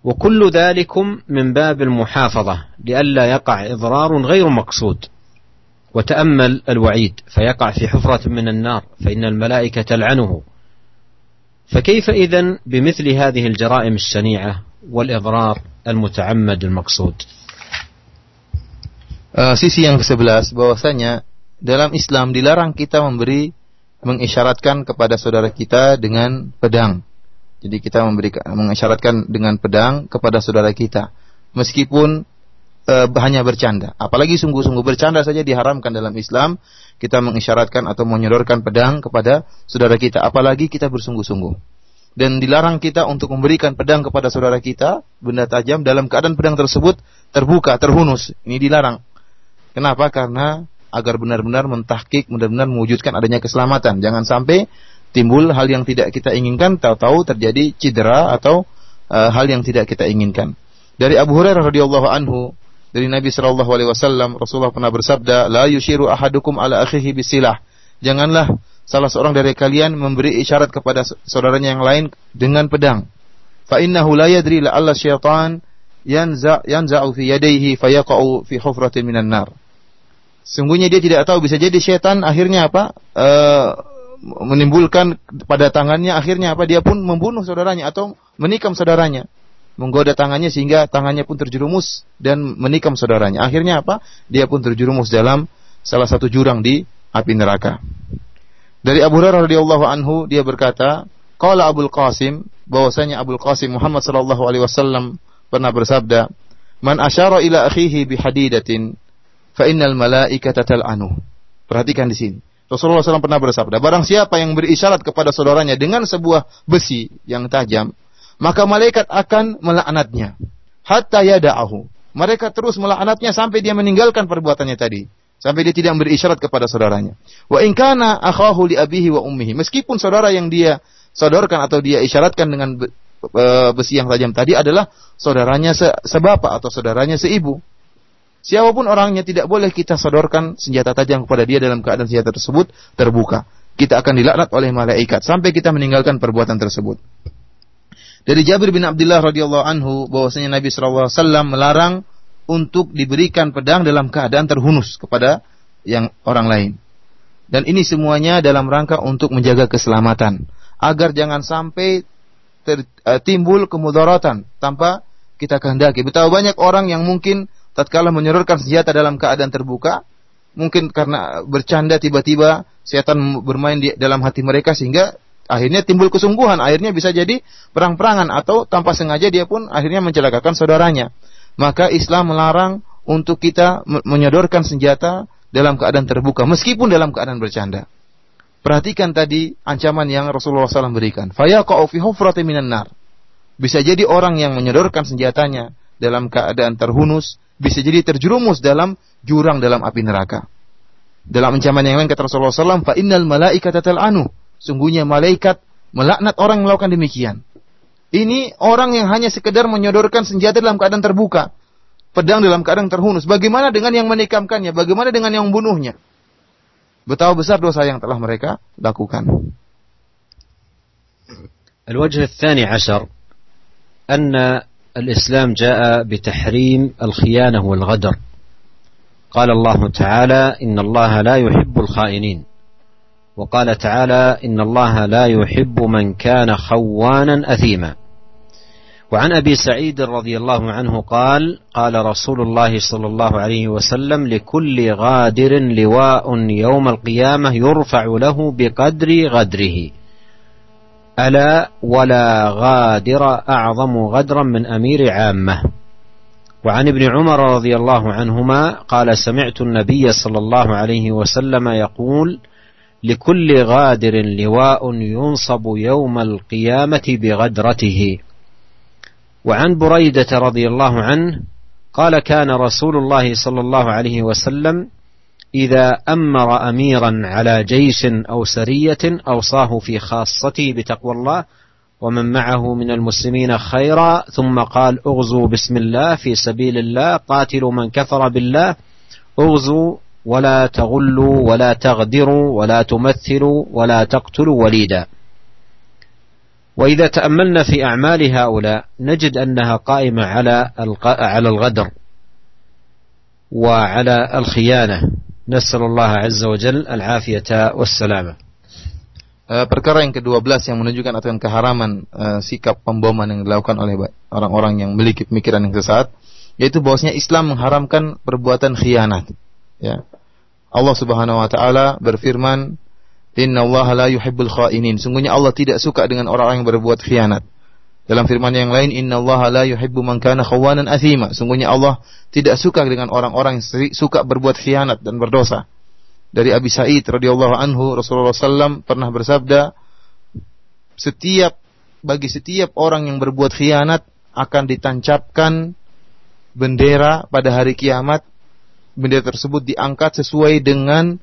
وكل ذلكم من باب المحافظة لئلا يقع إضرار غير مقصود. وتأمل الوعيد فيقع في حفرة من النار فإن الملائكة تلعنه فكيف إذن بمثل هذه الجرائم الشنيعة والإضرار المتعمد المقصود uh, sisi yang ke-11 bahwasanya dalam Islam dilarang kita memberi mengisyaratkan kepada saudara kita dengan pedang. Jadi kita memberi mengisyaratkan dengan pedang kepada saudara kita. Meskipun e, hanya bercanda. Apalagi sungguh-sungguh bercanda saja diharamkan dalam Islam. Kita mengisyaratkan atau menyodorkan pedang kepada saudara kita. Apalagi kita bersungguh-sungguh. Dan dilarang kita untuk memberikan pedang kepada saudara kita, benda tajam, dalam keadaan pedang tersebut terbuka, terhunus. Ini dilarang. Kenapa? Karena agar benar-benar mentahkik, benar-benar mewujudkan adanya keselamatan. Jangan sampai timbul hal yang tidak kita inginkan, tahu-tahu terjadi cedera atau uh, hal yang tidak kita inginkan. Dari Abu Hurairah radhiyallahu anhu, dari Nabi Shallallahu alaihi wasallam Rasulullah pernah bersabda la yushiru ahadukum ala akhihi bisilah janganlah salah seorang dari kalian memberi isyarat kepada saudaranya yang lain dengan pedang fa innahu la yadri la alla syaitan yanza yanza'u fi yadayhi fayaqa'u fi hufratin minan nar Sungguhnya dia tidak tahu bisa jadi setan akhirnya apa? E, menimbulkan pada tangannya akhirnya apa? Dia pun membunuh saudaranya atau menikam saudaranya menggoda tangannya sehingga tangannya pun terjerumus dan menikam saudaranya. Akhirnya apa? Dia pun terjerumus dalam salah satu jurang di api neraka. Dari Abu Hurairah radhiyallahu anhu dia berkata, qala Abdul Qasim bahwasanya Abdul Qasim Muhammad sallallahu alaihi wasallam pernah bersabda, "Man asyara ila akhihi bihadidatin fa innal malaikata tal'anu." Perhatikan di sini. Rasulullah SAW pernah bersabda, barang siapa yang berisyarat kepada saudaranya dengan sebuah besi yang tajam, maka malaikat akan melaknatnya hatta yada'ahu. Mereka terus melaknatnya sampai dia meninggalkan perbuatannya tadi. Sampai dia tidak beri isyarat kepada saudaranya. Wa in kana akhahu li wa ummihi. Meskipun saudara yang dia sodorkan atau dia isyaratkan dengan e, besi yang tajam tadi adalah saudaranya se sebapak atau saudaranya seibu. Siapa pun orangnya tidak boleh kita sodorkan senjata tajam kepada dia dalam keadaan senjata tersebut terbuka. Kita akan dilaknat oleh malaikat sampai kita meninggalkan perbuatan tersebut. Dari Jabir bin Abdullah radhiyallahu anhu bahwasanya Nabi sallallahu alaihi wasallam melarang untuk diberikan pedang dalam keadaan terhunus kepada yang orang lain. Dan ini semuanya dalam rangka untuk menjaga keselamatan agar jangan sampai ter, uh, timbul kemudaratan tanpa kita kehendaki. Betapa banyak orang yang mungkin tatkala menyororkan senjata dalam keadaan terbuka, mungkin karena bercanda tiba-tiba setan bermain di dalam hati mereka sehingga akhirnya timbul kesungguhan, akhirnya bisa jadi perang-perangan atau tanpa sengaja dia pun akhirnya mencelakakan saudaranya. Maka Islam melarang untuk kita menyodorkan senjata dalam keadaan terbuka meskipun dalam keadaan bercanda. Perhatikan tadi ancaman yang Rasulullah SAW berikan. Fayaqa'u fi hufratin minan nar. Bisa jadi orang yang menyodorkan senjatanya dalam keadaan terhunus, bisa jadi terjerumus dalam jurang dalam api neraka. Dalam ancaman yang lain kata Rasulullah SAW, fa innal malaikata tal'anu Sungguhnya malaikat melaknat orang yang melakukan demikian. Ini orang yang hanya sekedar menyodorkan senjata dalam keadaan terbuka. Pedang dalam keadaan terhunus. Bagaimana dengan yang menikamkannya? Bagaimana dengan yang membunuhnya? Betapa besar dosa yang telah mereka lakukan. الوجه الثاني عشر أن الإسلام جاء بتحريم الخيانة والغدر قال الله تعالى إن الله لا يحب الخائنين وقال تعالى إن الله لا يحب من كان خوانا أثيما. وعن أبي سعيد رضي الله عنه قال قال رسول الله صلى الله عليه وسلم لكل غادر لواء يوم القيامة يرفع له بقدر غدره. ألا ولا غادر أعظم غدرا من أمير عامة. وعن ابن عمر رضي الله عنهما قال سمعت النبي صلى الله عليه وسلم يقول لكل غادر لواء ينصب يوم القيامة بغدرته. وعن بريدة رضي الله عنه قال كان رسول الله صلى الله عليه وسلم إذا أمر أميرا على جيش أو سرية أوصاه في خاصته بتقوى الله ومن معه من المسلمين خيرا ثم قال اغزوا بسم الله في سبيل الله قاتلوا من كفر بالله اغزوا ولا تغلوا ولا تغدروا ولا تمثلوا ولا تقتلوا وليدا واذا تاملنا في اعمال هؤلاء نجد انها قائمه على على الغدر وعلى الخيانه نسال الله عز وجل العافيه والسلامه perkara yang ke-12 yang menunjukkan akan keharaman uh, sikap pemboman yang dilakukan oleh orang-orang yang memiliki pemikiran yang sesat yaitu bahwasanya Islam mengharamkan perbuatan khianat ya Allah Subhanahu wa taala berfirman, "Inna Allah la yuhibbul khainin." Sungguhnya Allah tidak suka dengan orang-orang yang berbuat khianat. Dalam firman yang lain, Inna Allah la yuhibbu man kana khawanan athima. Sungguhnya Allah tidak suka dengan orang-orang yang suka berbuat khianat dan berdosa. Dari Abi Sa'id radhiyallahu anhu, Rasulullah SAW pernah bersabda, setiap bagi setiap orang yang berbuat khianat akan ditancapkan bendera pada hari kiamat. Bendera tersebut diangkat sesuai dengan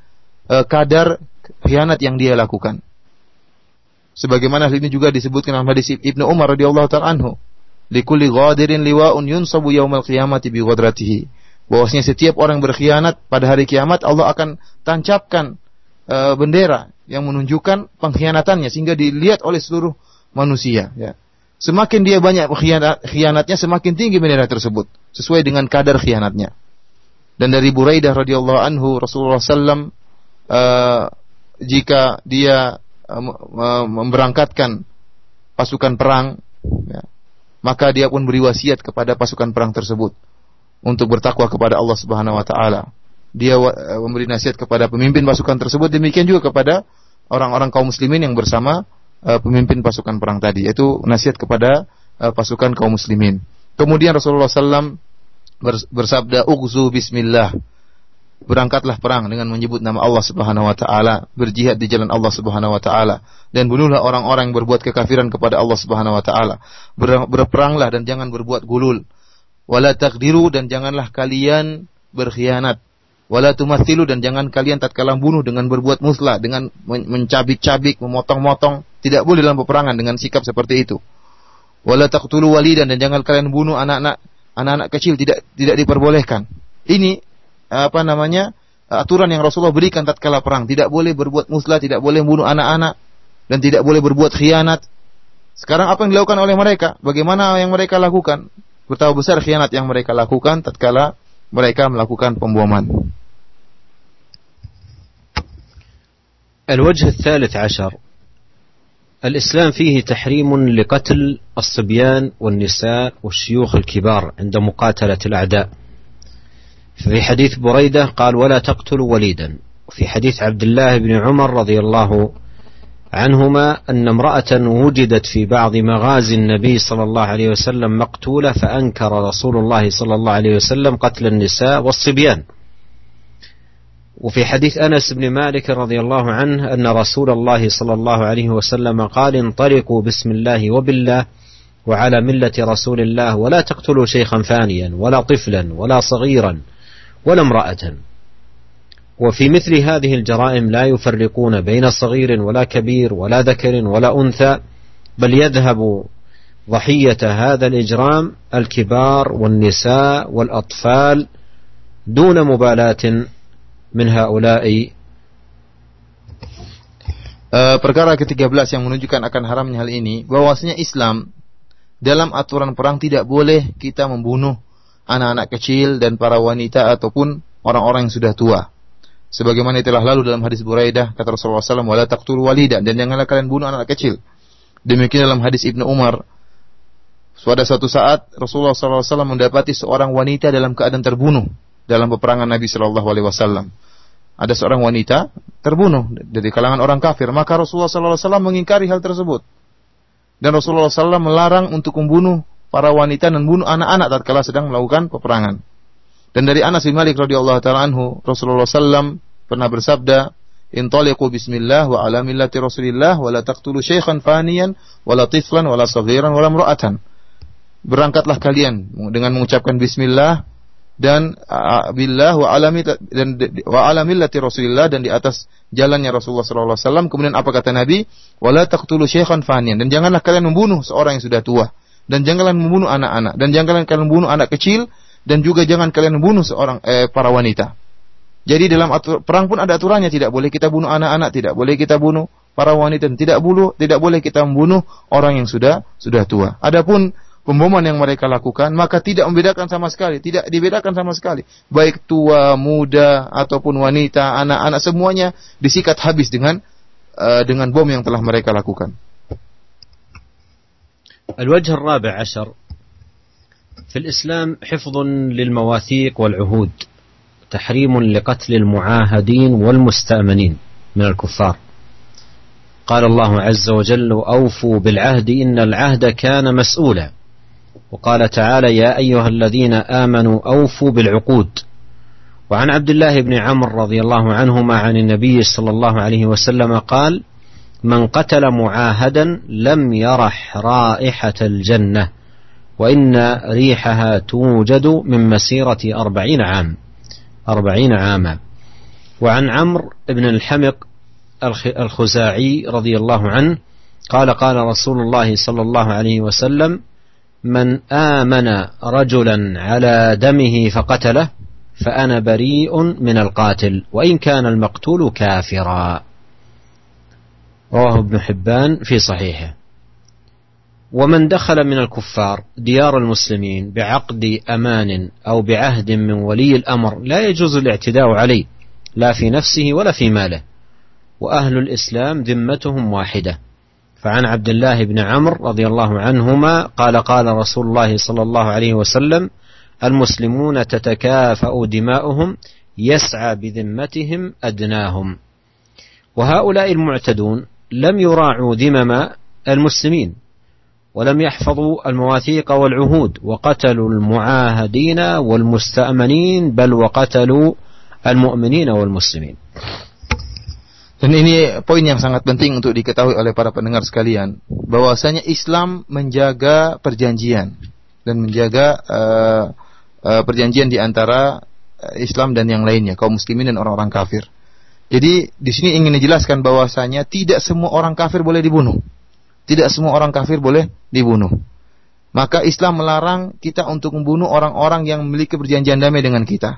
uh, kadar khianat yang dia lakukan. Sebagaimana hal ini juga disebutkan dalam hadis Ibnu Umar radhiyallahu taala anhu, "Likulli ghadirin liwa'un yunsabu yaumal qiyamati bi ghadratihi." Bahwasanya setiap orang berkhianat pada hari kiamat Allah akan tancapkan e, bendera yang menunjukkan pengkhianatannya sehingga dilihat oleh seluruh manusia, ya. Semakin dia banyak khianat, khianatnya, semakin tinggi bendera tersebut sesuai dengan kadar khianatnya. Dan dari Buraidah radhiyallahu anhu Rasulullah sallam uh, jika dia memberangkatkan pasukan perang, ya, maka dia pun beri wasiat kepada pasukan perang tersebut untuk bertakwa kepada Allah Subhanahu wa taala. Dia eh, memberi nasihat kepada pemimpin pasukan tersebut demikian juga kepada orang-orang kaum muslimin yang bersama pemimpin pasukan perang tadi yaitu nasihat kepada pasukan kaum muslimin. Kemudian Rasulullah SAW bersabda ughzu bismillah berangkatlah perang dengan menyebut nama Allah Subhanahu wa taala, berjihad di jalan Allah Subhanahu wa taala dan bunuhlah orang-orang yang berbuat kekafiran kepada Allah Subhanahu wa taala. Berperanglah dan jangan berbuat gulul. Wala taqdiru dan janganlah kalian berkhianat. Wala tumathilu dan jangan kalian tatkala bunuh dengan berbuat muslah, dengan mencabik-cabik, memotong-motong, tidak boleh dalam peperangan dengan sikap seperti itu. Wala taqtulu walidan dan jangan kalian bunuh anak-anak anak-anak kecil tidak tidak diperbolehkan. Ini apa namanya aturan yang Rasulullah berikan tatkala perang. Tidak boleh berbuat muslah, tidak boleh membunuh anak-anak dan tidak boleh berbuat khianat. Sekarang apa yang dilakukan oleh mereka? Bagaimana yang mereka lakukan? Betapa besar khianat yang mereka lakukan tatkala mereka melakukan pemboman. الوجه الثالث عشر الإسلام فيه تحريم لقتل الصبيان والنساء والشيوخ الكبار عند مقاتلة الأعداء. في حديث بريدة قال ولا تقتلوا وليدا. وفي حديث عبد الله بن عمر رضي الله عنهما أن امرأة وجدت في بعض مغازي النبي صلى الله عليه وسلم مقتولة فأنكر رسول الله صلى الله عليه وسلم قتل النساء والصبيان. وفي حديث أنس بن مالك رضي الله عنه أن رسول الله صلى الله عليه وسلم قال انطلقوا بسم الله وبالله وعلى ملة رسول الله ولا تقتلوا شيخا فانيا ولا طفلا ولا صغيرا ولا امرأة. وفي مثل هذه الجرائم لا يفرقون بين صغير ولا كبير ولا ذكر ولا أنثى بل يذهب ضحية هذا الإجرام الكبار والنساء والأطفال دون مبالاة من هؤلاء Uh, perkara ke-13 yang menunjukkan akan haramnya hal ini bahwasanya Islam dalam aturan perang tidak boleh kita membunuh anak-anak kecil dan para wanita ataupun orang-orang yang sudah tua. Sebagaimana telah lalu dalam hadis Buraidah kata Rasulullah SAW, "Wala taqtulu walida" dan janganlah kalian bunuh anak, -anak kecil. Demikian dalam hadis Ibnu Umar. Pada suatu saat Rasulullah SAW mendapati seorang wanita dalam keadaan terbunuh dalam peperangan Nabi Shallallahu Alaihi Wasallam. Ada seorang wanita terbunuh dari kalangan orang kafir, maka Rasulullah SAW mengingkari hal tersebut. Dan Rasulullah SAW melarang untuk membunuh para wanita dan bunuh anak-anak tatkala sedang melakukan peperangan. Dan dari Anas bin Malik radhiyallahu taala anhu, Rasulullah sallam pernah bersabda, "Intaliqu bismillah wa ala millati Rasulillah wa la taqtulu syaikhan faniyan wa la tiflan wa la saghiran wa la imra'atan." Berangkatlah kalian dengan mengucapkan bismillah dan billah wa alami dan wa ala millati Rasulillah dan di atas jalannya Rasulullah sallallahu alaihi wasallam. Kemudian apa kata Nabi? "Wala taqtulu syaikhan faniyan." Dan janganlah kalian membunuh seorang yang sudah tua dan janganlah membunuh anak-anak dan janganlah kalian membunuh anak kecil dan juga jangan kalian membunuh seorang eh, para wanita. Jadi dalam atur, perang pun ada aturannya tidak boleh kita bunuh anak-anak, tidak boleh kita bunuh para wanita tidak boleh tidak boleh kita membunuh orang yang sudah sudah tua. Adapun pemboman yang mereka lakukan maka tidak membedakan sama sekali, tidak dibedakan sama sekali. Baik tua, muda ataupun wanita, anak-anak semuanya disikat habis dengan uh, dengan bom yang telah mereka lakukan. الوجه الرابع عشر في الإسلام حفظ للمواثيق والعهود تحريم لقتل المعاهدين والمستأمنين من الكفار قال الله عز وجل أوفوا بالعهد إن العهد كان مسؤولا وقال تعالى يا أيها الذين آمنوا أوفوا بالعقود. وعن عبد الله بن عمرو رضي الله عنهما عن النبي صلى الله عليه وسلم قال من قتل معاهدا لم يرح رائحة الجنة وإن ريحها توجد من مسيرة أربعين عام. أربعين عاما. وعن عمرو بن الحمق الخزاعي رضي الله عنه قال قال رسول الله صلى الله عليه وسلم من آمن رجلا على دمه فقتله فأنا بريء من القاتل وإن كان المقتول كافرا. رواه ابن حبان في صحيحه. ومن دخل من الكفار ديار المسلمين بعقد أمان أو بعهد من ولي الأمر لا يجوز الاعتداء عليه لا في نفسه ولا في ماله. وأهل الإسلام ذمتهم واحدة. فعن عبد الله بن عمرو رضي الله عنهما قال قال رسول الله صلى الله عليه وسلم المسلمون تتكافأ دماؤهم يسعى بذمتهم أدناهم. وهؤلاء المعتدون لم يراعوا ذمم المسلمين ولم يحفظوا المواثيق والعهود وقتلوا المعاهدين والمستأمنين بل وقتلوا المؤمنين والمسلمين. Dan ini poin yang sangat penting untuk diketahui oleh para pendengar sekalian, bahwasanya Islam menjaga perjanjian dan menjaga uh, uh, perjanjian di antara Islam dan yang lainnya, kaum muslimin dan orang-orang kafir. Jadi di sini ingin dijelaskan bahwasanya tidak semua orang kafir boleh dibunuh. Tidak semua orang kafir boleh dibunuh. Maka Islam melarang kita untuk membunuh orang-orang yang memiliki perjanjian damai dengan kita.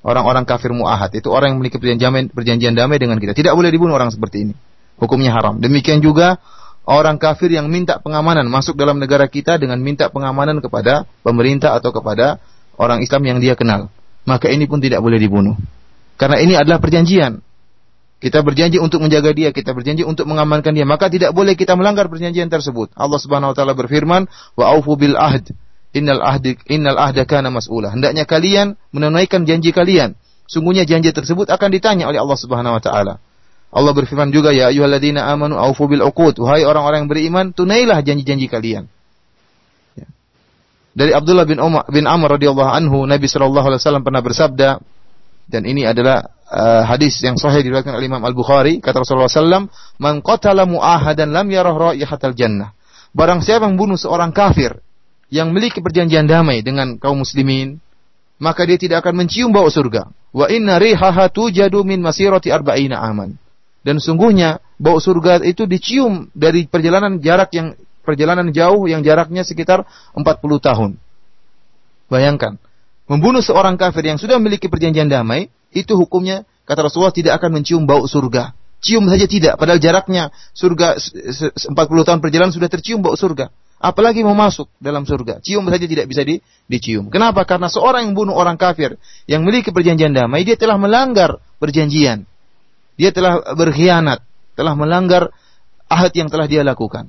Orang-orang kafir muahad itu orang yang memiliki perjanjian, perjanjian damai dengan kita. Tidak boleh dibunuh orang seperti ini. Hukumnya haram. Demikian juga orang kafir yang minta pengamanan masuk dalam negara kita dengan minta pengamanan kepada pemerintah atau kepada orang Islam yang dia kenal. Maka ini pun tidak boleh dibunuh. Karena ini adalah perjanjian. Kita berjanji untuk menjaga dia, kita berjanji untuk mengamankan dia, maka tidak boleh kita melanggar perjanjian tersebut. Allah Subhanahu wa taala berfirman, "Wa aufu bil ahd, innal ahdi innal ahda kana mas'ula." Hendaknya kalian menunaikan janji kalian. Sungguhnya janji tersebut akan ditanya oleh Allah Subhanahu wa taala. Allah berfirman juga, "Ya ayyuhalladzina amanu aufu bil uqud." Wahai orang-orang yang beriman, tunailah janji-janji kalian. Ya. Dari Abdullah bin Umar bin Amr radhiyallahu anhu, Nabi sallallahu alaihi wasallam pernah bersabda, dan ini adalah uh, hadis yang sahih diriwayatkan oleh Imam Al Bukhari kata Rasulullah SAW, "Man qatala mu'ahadan lam yarah raihatal jannah." Barang siapa membunuh seorang kafir yang memiliki perjanjian damai dengan kaum muslimin, maka dia tidak akan mencium bau surga. Wa inna rihaha tujadu min masirati arba'ina aman. Dan sungguhnya bau surga itu dicium dari perjalanan jarak yang perjalanan jauh yang jaraknya sekitar 40 tahun. Bayangkan, membunuh seorang kafir yang sudah memiliki perjanjian damai, itu hukumnya kata Rasulullah tidak akan mencium bau surga. Cium saja tidak, padahal jaraknya surga 40 tahun perjalanan sudah tercium bau surga. Apalagi mau masuk dalam surga. Cium saja tidak bisa di, dicium. Kenapa? Karena seorang yang bunuh orang kafir yang memiliki perjanjian damai, dia telah melanggar perjanjian. Dia telah berkhianat, telah melanggar ahad yang telah dia lakukan.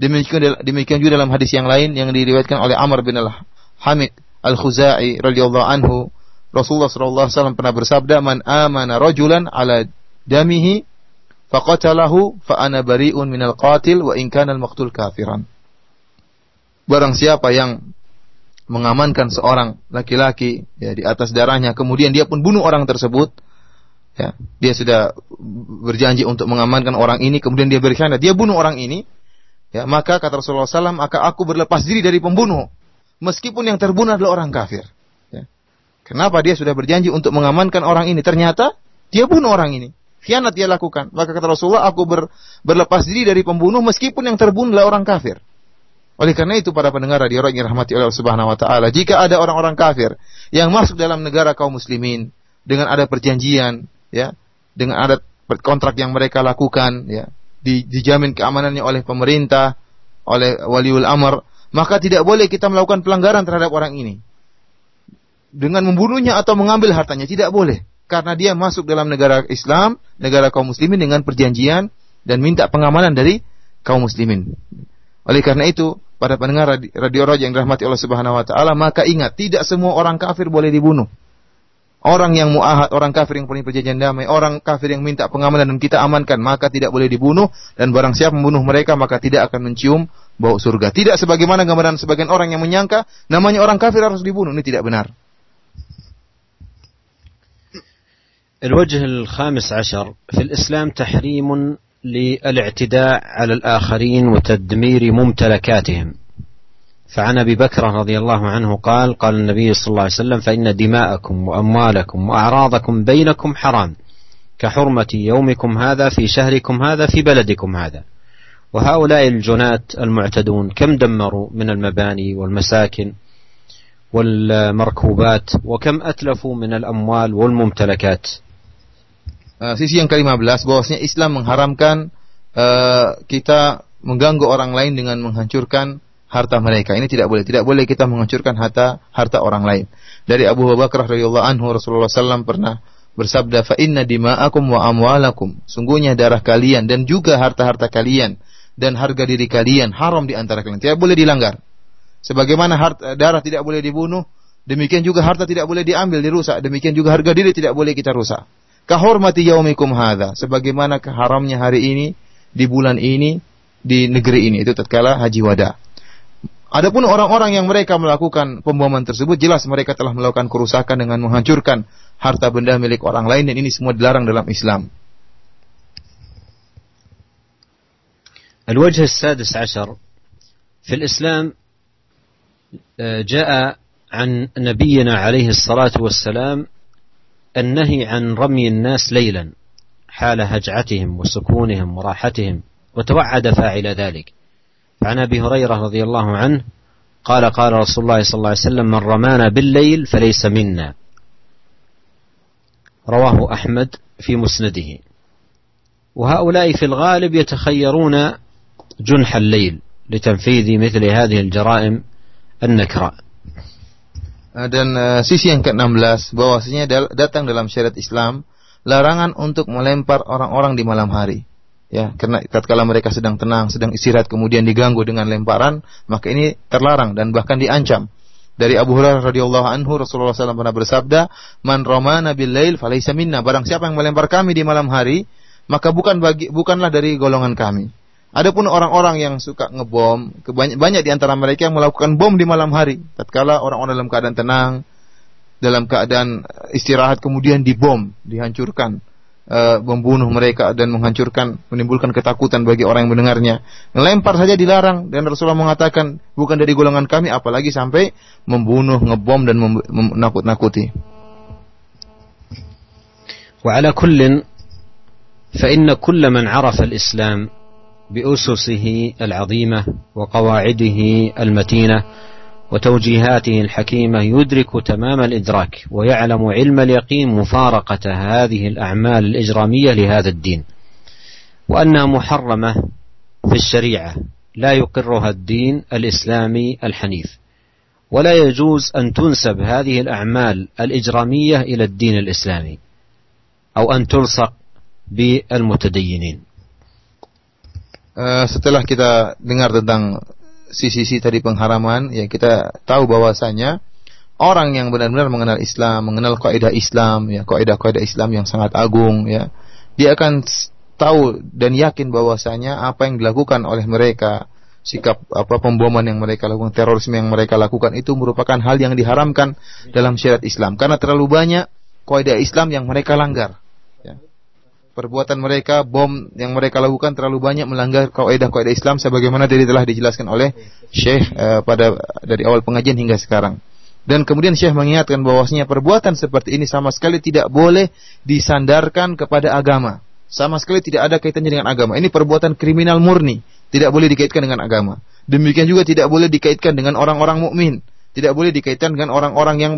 Demikian, demikian juga dalam hadis yang lain yang diriwayatkan oleh Amr bin Al-Hamid Al-Khuzai radhiyallahu anhu Rasulullah sallallahu alaihi wasallam pernah bersabda, "Man amana rajulan ala damihi faqatalahu fa ana bari'un minal qatil wa in kana al-maqtul kafiran." Barang siapa yang mengamankan seorang laki-laki ya di atas darahnya kemudian dia pun bunuh orang tersebut ya dia sudah berjanji untuk mengamankan orang ini kemudian dia berkhianat dia bunuh orang ini ya maka kata Rasulullah SAW maka aku berlepas diri dari pembunuh meskipun yang terbunuh adalah orang kafir Kenapa dia sudah berjanji untuk mengamankan orang ini? Ternyata dia bunuh orang ini. Khianat dia lakukan. Maka kata Rasulullah, aku ber, berlepas diri dari pembunuh meskipun yang terbunuh adalah orang kafir. Oleh karena itu para pendengar radio yang dirahmati oleh Allah Subhanahu wa taala, jika ada orang-orang kafir yang masuk dalam negara kaum muslimin dengan ada perjanjian, ya, dengan ada kontrak yang mereka lakukan, ya, di, dijamin keamanannya oleh pemerintah, oleh waliul amr, maka tidak boleh kita melakukan pelanggaran terhadap orang ini dengan membunuhnya atau mengambil hartanya tidak boleh karena dia masuk dalam negara Islam, negara kaum muslimin dengan perjanjian dan minta pengamanan dari kaum muslimin. Oleh karena itu, pada pendengar radio, radio Raja yang dirahmati Allah Subhanahu wa taala, maka ingat tidak semua orang kafir boleh dibunuh. Orang yang muahad, orang kafir yang punya perjanjian damai, orang kafir yang minta pengamanan dan kita amankan, maka tidak boleh dibunuh dan barang siapa membunuh mereka maka tidak akan mencium bau surga. Tidak sebagaimana gambaran sebagian orang yang menyangka namanya orang kafir harus dibunuh. Ini tidak benar. الوجه الخامس عشر في الإسلام تحريم للاعتداء على الآخرين وتدمير ممتلكاتهم. فعن أبي بكر رضي الله عنه قال قال النبي صلى الله عليه وسلم فإن دماءكم وأموالكم وأعراضكم بينكم حرام كحرمة يومكم هذا في شهركم هذا في بلدكم هذا. وهؤلاء الجنات المعتدون كم دمروا من المباني والمساكن والمركوبات وكم أتلفوا من الأموال والممتلكات؟ Sisi yang ke-15 bahwasanya Islam mengharamkan uh, kita mengganggu orang lain dengan menghancurkan harta mereka. Ini tidak boleh. Tidak boleh kita menghancurkan harta harta orang lain. Dari Abu Bakar radhiyallahu anhu Rasulullah SAW pernah bersabda, "Fa inna dima'akum wa amwalakum." Sungguhnya darah kalian dan juga harta-harta kalian dan harga diri kalian haram di antara kalian. Tidak boleh dilanggar. Sebagaimana harta, darah tidak boleh dibunuh, demikian juga harta tidak boleh diambil, dirusak. Demikian juga harga diri tidak boleh kita rusak. Kahormati yaumikum hadha. Sebagaimana keharamnya hari ini, di bulan ini, di negeri ini. Itu tatkala haji wada. Adapun orang-orang yang mereka melakukan pemboman tersebut jelas mereka telah melakukan kerusakan dengan menghancurkan harta benda milik orang lain dan ini semua dilarang dalam Islam. الوجه السادس عشر في الإسلام جاء عن نبينا عليه الصلاة والسلام النهي عن رمي الناس ليلا حال هجعتهم وسكونهم وراحتهم وتوعد فاعل ذلك. عن أبي هريرة رضي الله عنه قال قال رسول الله صلى الله عليه وسلم من رمانا بالليل فليس منا. رواه أحمد في مسنده. وهؤلاء في الغالب يتخيرون جنح الليل لتنفيذ مثل هذه الجرائم النكراء. Dan uh, sisi yang ke-16 bahwasanya datang dalam syariat Islam larangan untuk melempar orang-orang di malam hari. Ya karena tatkala mereka sedang tenang sedang istirahat kemudian diganggu dengan lemparan maka ini terlarang dan bahkan diancam. Dari Abu Hurairah radhiyallahu anhu Rasulullah SAW pernah bersabda man romana bil lail falaysa minna. Barang siapa yang melempar kami di malam hari maka bukan bagi bukanlah dari golongan kami Adapun orang-orang yang suka ngebom, banyak, banyak di antara mereka yang melakukan bom di malam hari. Tatkala orang-orang dalam keadaan tenang, dalam keadaan istirahat kemudian dibom, dihancurkan uh, membunuh mereka dan menghancurkan, menimbulkan ketakutan bagi orang yang mendengarnya. Melempar saja dilarang dan Rasulullah mengatakan bukan dari golongan kami apalagi sampai membunuh, ngebom dan menakut-nakuti. وعلى كل فإن كل من عرف الإسلام بأسسه العظيمة وقواعده المتينة وتوجيهاته الحكيمة يدرك تمام الإدراك ويعلم علم اليقين مفارقة هذه الأعمال الإجرامية لهذا الدين. وانها محرمة في الشريعة لا يقرها الدين الإسلامي الحنيف. ولا يجوز أن تنسب هذه الأعمال الإجرامية إلى الدين الإسلامي أو أن تلصق بالمتدينين. Setelah kita dengar tentang sisi-sisi tadi pengharaman, ya kita tahu bahwasanya orang yang benar-benar mengenal Islam, mengenal kaidah Islam, ya kaidah-kaidah Islam yang sangat agung, ya dia akan tahu dan yakin bahwasanya apa yang dilakukan oleh mereka, sikap apa pemboman yang mereka lakukan, terorisme yang mereka lakukan itu merupakan hal yang diharamkan dalam syariat Islam. Karena terlalu banyak kaidah Islam yang mereka langgar perbuatan mereka, bom yang mereka lakukan terlalu banyak melanggar kaidah-kaidah Islam sebagaimana tadi telah dijelaskan oleh Syekh uh, pada dari awal pengajian hingga sekarang. Dan kemudian Syekh mengingatkan bahwasanya perbuatan seperti ini sama sekali tidak boleh disandarkan kepada agama. Sama sekali tidak ada kaitannya dengan agama. Ini perbuatan kriminal murni, tidak boleh dikaitkan dengan agama. Demikian juga tidak boleh dikaitkan dengan orang-orang mukmin, tidak boleh dikaitkan dengan orang-orang yang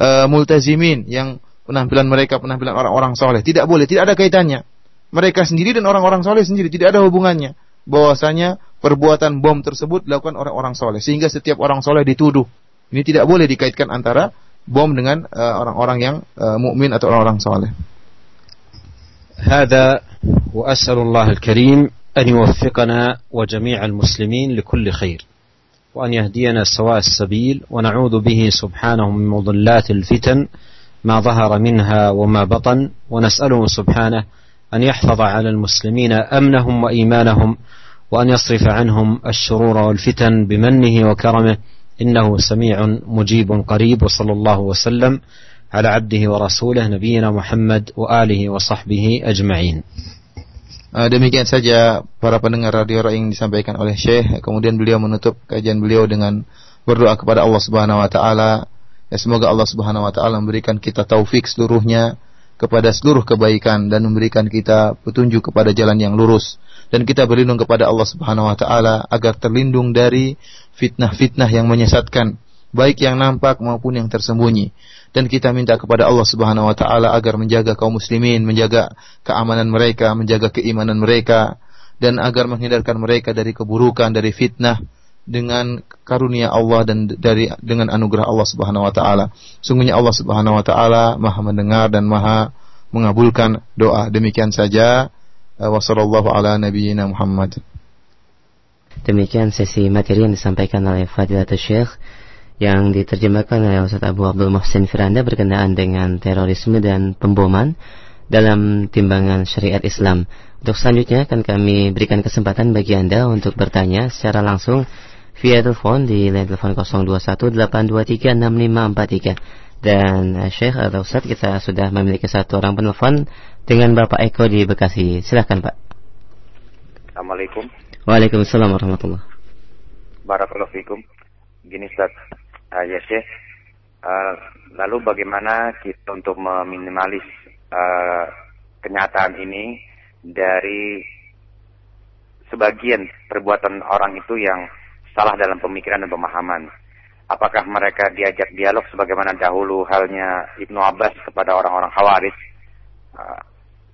uh, multazimin yang penampilan mereka, penampilan orang-orang soleh. Tidak boleh, tidak ada kaitannya. Mereka sendiri dan orang-orang soleh sendiri tidak ada hubungannya. Bahwasanya perbuatan bom tersebut dilakukan orang-orang soleh, sehingga setiap orang soleh dituduh. Ini tidak boleh dikaitkan antara bom dengan uh, orang-orang yang uh, mukmin atau orang-orang soleh. هذا وأسأل الله الكريم أن يوفقنا وجميع المسلمين لكل خير وأن يهدينا سواء السبيل ونعوذ به سبحانه من مضلات الفتن ما ظهر منها وما بطن ونسأله سبحانه أن يحفظ على المسلمين أمنهم وإيمانهم وأن يصرف عنهم الشرور والفتن بمنه وكرمه إنه سميع مجيب قريب وصلى الله وسلم على عبده ورسوله نبينا محمد وآله وصحبه أجمعين Uh, demikian saja para pendengar radio yang disampaikan oleh Syekh. Kemudian beliau menutup kajian beliau dengan berdoa kepada Allah Subhanahu wa taala. Ya, semoga Allah Subhanahu wa taala memberikan kita taufik seluruhnya kepada seluruh kebaikan dan memberikan kita petunjuk kepada jalan yang lurus. Dan kita berlindung kepada Allah Subhanahu wa taala agar terlindung dari fitnah-fitnah yang menyesatkan baik yang nampak maupun yang tersembunyi. Dan kita minta kepada Allah Subhanahu wa taala agar menjaga kaum muslimin, menjaga keamanan mereka, menjaga keimanan mereka dan agar menghindarkan mereka dari keburukan, dari fitnah dengan karunia Allah dan dari dengan anugerah Allah Subhanahu wa taala. Sungguhnya Allah Subhanahu wa taala Maha mendengar dan Maha mengabulkan doa. Demikian saja. Wassallallahu ala nabiyyina Muhammad. Demikian sesi materi yang disampaikan oleh Fadilatul Syekh yang diterjemahkan oleh Ustaz Abu Abdul Muhsin Firanda berkenaan dengan terorisme dan pemboman dalam timbangan syariat Islam. Untuk selanjutnya akan kami berikan kesempatan bagi Anda untuk bertanya secara langsung via telepon di line telepon 0218236543. Dan uh, Syekh atau Ustaz kita sudah memiliki satu orang penelpon dengan Bapak Eko di Bekasi. Silahkan Pak. Assalamualaikum. Waalaikumsalam warahmatullahi Barakallahu fikum. Gini Ustaz, uh, ya yes, uh, lalu bagaimana kita untuk meminimalis uh, kenyataan ini dari sebagian perbuatan orang itu yang salah dalam pemikiran dan pemahaman. Apakah mereka diajak dialog sebagaimana dahulu halnya Ibnu Abbas kepada orang-orang Khawarij? Uh,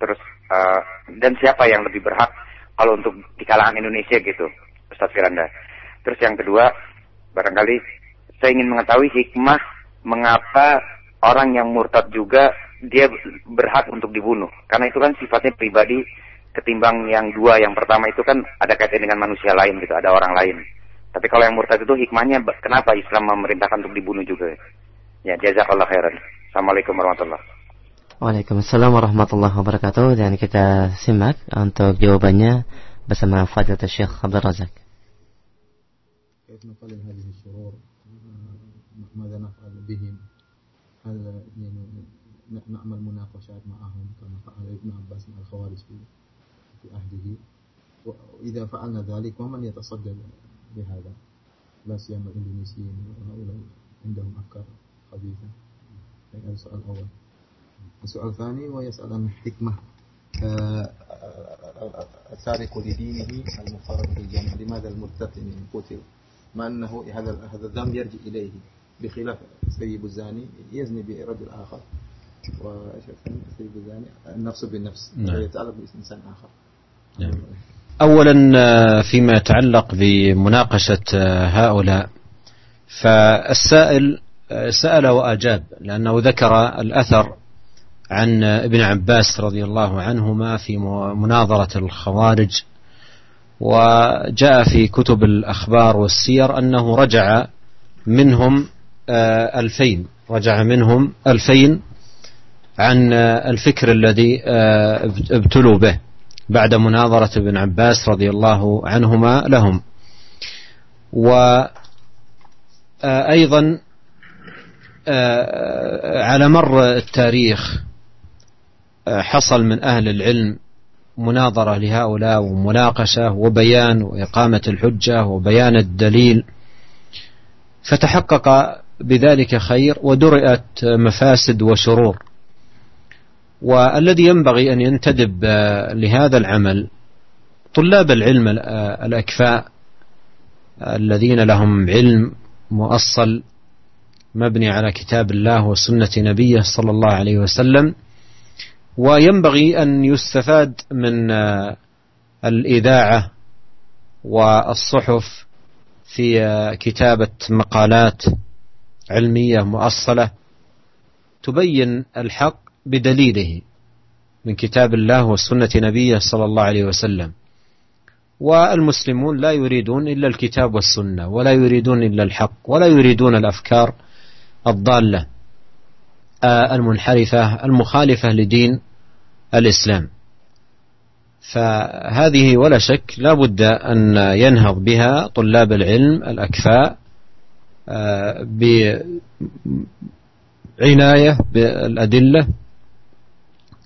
terus uh, dan siapa yang lebih berhak kalau untuk di kalangan Indonesia gitu, Ustaz Firanda. Terus yang kedua, barangkali saya ingin mengetahui hikmah mengapa orang yang murtad juga dia berhak untuk dibunuh. Karena itu kan sifatnya pribadi ketimbang yang dua. Yang pertama itu kan ada kaitan dengan manusia lain gitu, ada orang lain. Tapi kalau yang murtad itu hikmahnya kenapa Islam memerintahkan untuk dibunuh juga? Ya, jazakallah khairan. Assalamualaikum warahmatullahi wabarakatuh. Waalaikumsalam warahmatullahi wabarakatuh dan kita simak untuk jawabannya bersama Fadilatul Syekh Abdul Razak. ماذا نفعل بهم هل يعني نعمل مناقشات معهم كما فعل ابن عباس مع الخوارج في في عهده وإذا فعلنا ذلك ومن يتصدى بهذا. لا سيما الإندونيسيين وهؤلاء عندهم أفكار خبيثة. هذا السؤال الأول السؤال الثاني ويسأل عن الحكمة. السارق لدينه المفرط بالجنة لماذا المرتد قتل؟ مع أنه هذا هذا الذنب يرجع إليه. بخلاف سيب الزاني يزني برجل آخر. وسيب الزاني النفس بالنفس. نعم. يتعلق بإنسان آخر. نعم. أولا آه، فيما يتعلق بمناقشة آه، هؤلاء. فالسائل آه، سأل وأجاب لأنه ذكر الأثر عن ابن عباس رضي الله عنهما في مناظرة الخوارج. وجاء في كتب الأخبار والسير أنه رجع منهم ألفين رجع منهم ألفين عن الفكر الذي ابتلوا به. بعد مناظرة ابن عباس رضي الله عنهما لهم. وأيضا على مر التاريخ حصل من أهل العلم مناظرة لهؤلاء ومناقشة وبيان وإقامة الحجة وبيان الدليل. فتحقق بذلك خير ودرئت مفاسد وشرور. والذي ينبغي أن ينتدب لهذا العمل طلاب العلم الأكفاء الذين لهم علم مؤصل مبني على كتاب الله وسنة نبيه صلى الله عليه وسلم. وينبغي أن يستفاد من الإذاعة والصحف في كتابة مقالات علمية مؤصلة تبين الحق بدليله من كتاب الله وسنة نبيه صلى الله عليه وسلم. والمسلمون لا يريدون إلا الكتاب والسنة ولا يريدون إلا الحق ولا يريدون الأفكار الضالة المنحرفة المخالفة لدين الإسلام. فهذه ولا شك لا بد أن ينهض بها طلاب العلم الأكفاء آه، بعناية بالأدلة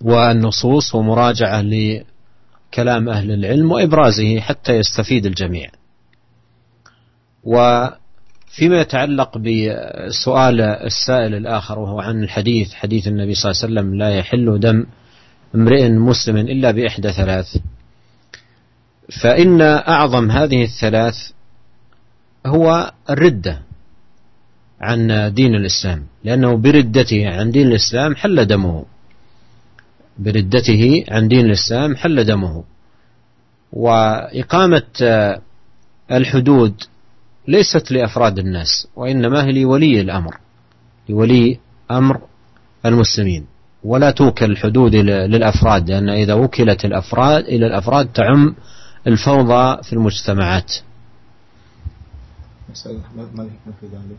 والنصوص ومراجعة لكلام أهل العلم وإبرازه حتى يستفيد الجميع. وفيما يتعلق بسؤال السائل الآخر وهو عن الحديث حديث النبي صلى الله عليه وسلم لا يحل دم امرئ مسلم إلا بإحدى ثلاث. فإن أعظم هذه الثلاث هو الردة عن دين الإسلام لأنه بردته عن دين الإسلام حل دمه. بردته عن دين الإسلام حل دمه. وإقامة الحدود ليست لأفراد الناس وإنما هي لولي الأمر لولي أمر المسلمين. ولا توكل الحدود للأفراد لأن إذا وكلت الأفراد إلى الأفراد تعم الفوضى في المجتمعات. ما الحكمة في ذلك؟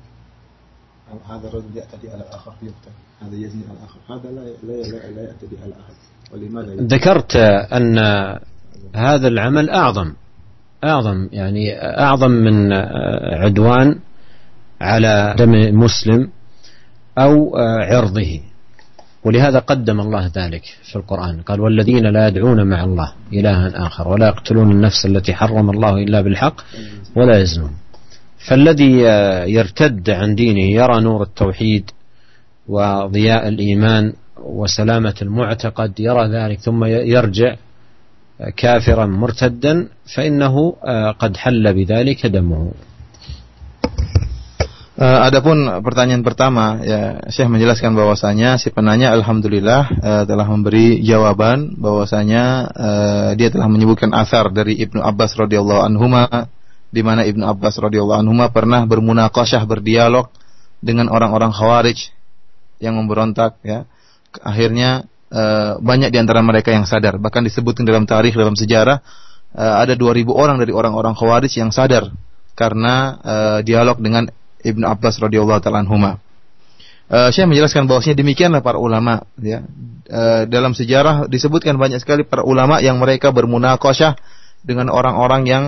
هذا الرجل يعتدي على الآخر فيقتل هذا يزني على الآخر. هذا لا لا لا, لا يعتدي على أحد ولماذا ذكرت أن هذا العمل أعظم أعظم يعني أعظم من عدوان على دم مسلم أو عرضه. ولهذا قدم الله ذلك في القرآن. قال والذين لا يدعون مع الله إلها آخر ولا يقتلون النفس التي حرم الله إلا بالحق ولا يزنون. فالذي يرتد عن دينه يرى نور التوحيد وضياء الإيمان وسلامة المعتقد يرى ذلك ثم يرجع كافرا مرتدا فإنه قد حل بذلك دمه Uh, adapun pertanyaan pertama, ya Syekh menjelaskan bahwasanya si penanya alhamdulillah uh, telah memberi jawaban bahwasanya uh, dia telah menyebutkan asar dari Ibnu Abbas radhiyallahu anhu di mana Ibnu Abbas radhiyallahu anhu pernah bermunaqasyah berdialog dengan orang-orang Khawarij yang memberontak ya. Akhirnya uh, banyak di antara mereka yang sadar, bahkan disebutkan dalam tarikh dalam sejarah uh, ada 2000 orang dari orang-orang Khawarij yang sadar karena uh, dialog dengan Ibnu Abbas radhiyallahu taala anhuma. Uh, saya menjelaskan bahwasanya demikianlah para ulama ya. Uh, dalam sejarah disebutkan banyak sekali para ulama yang mereka bermunakasyah dengan orang-orang yang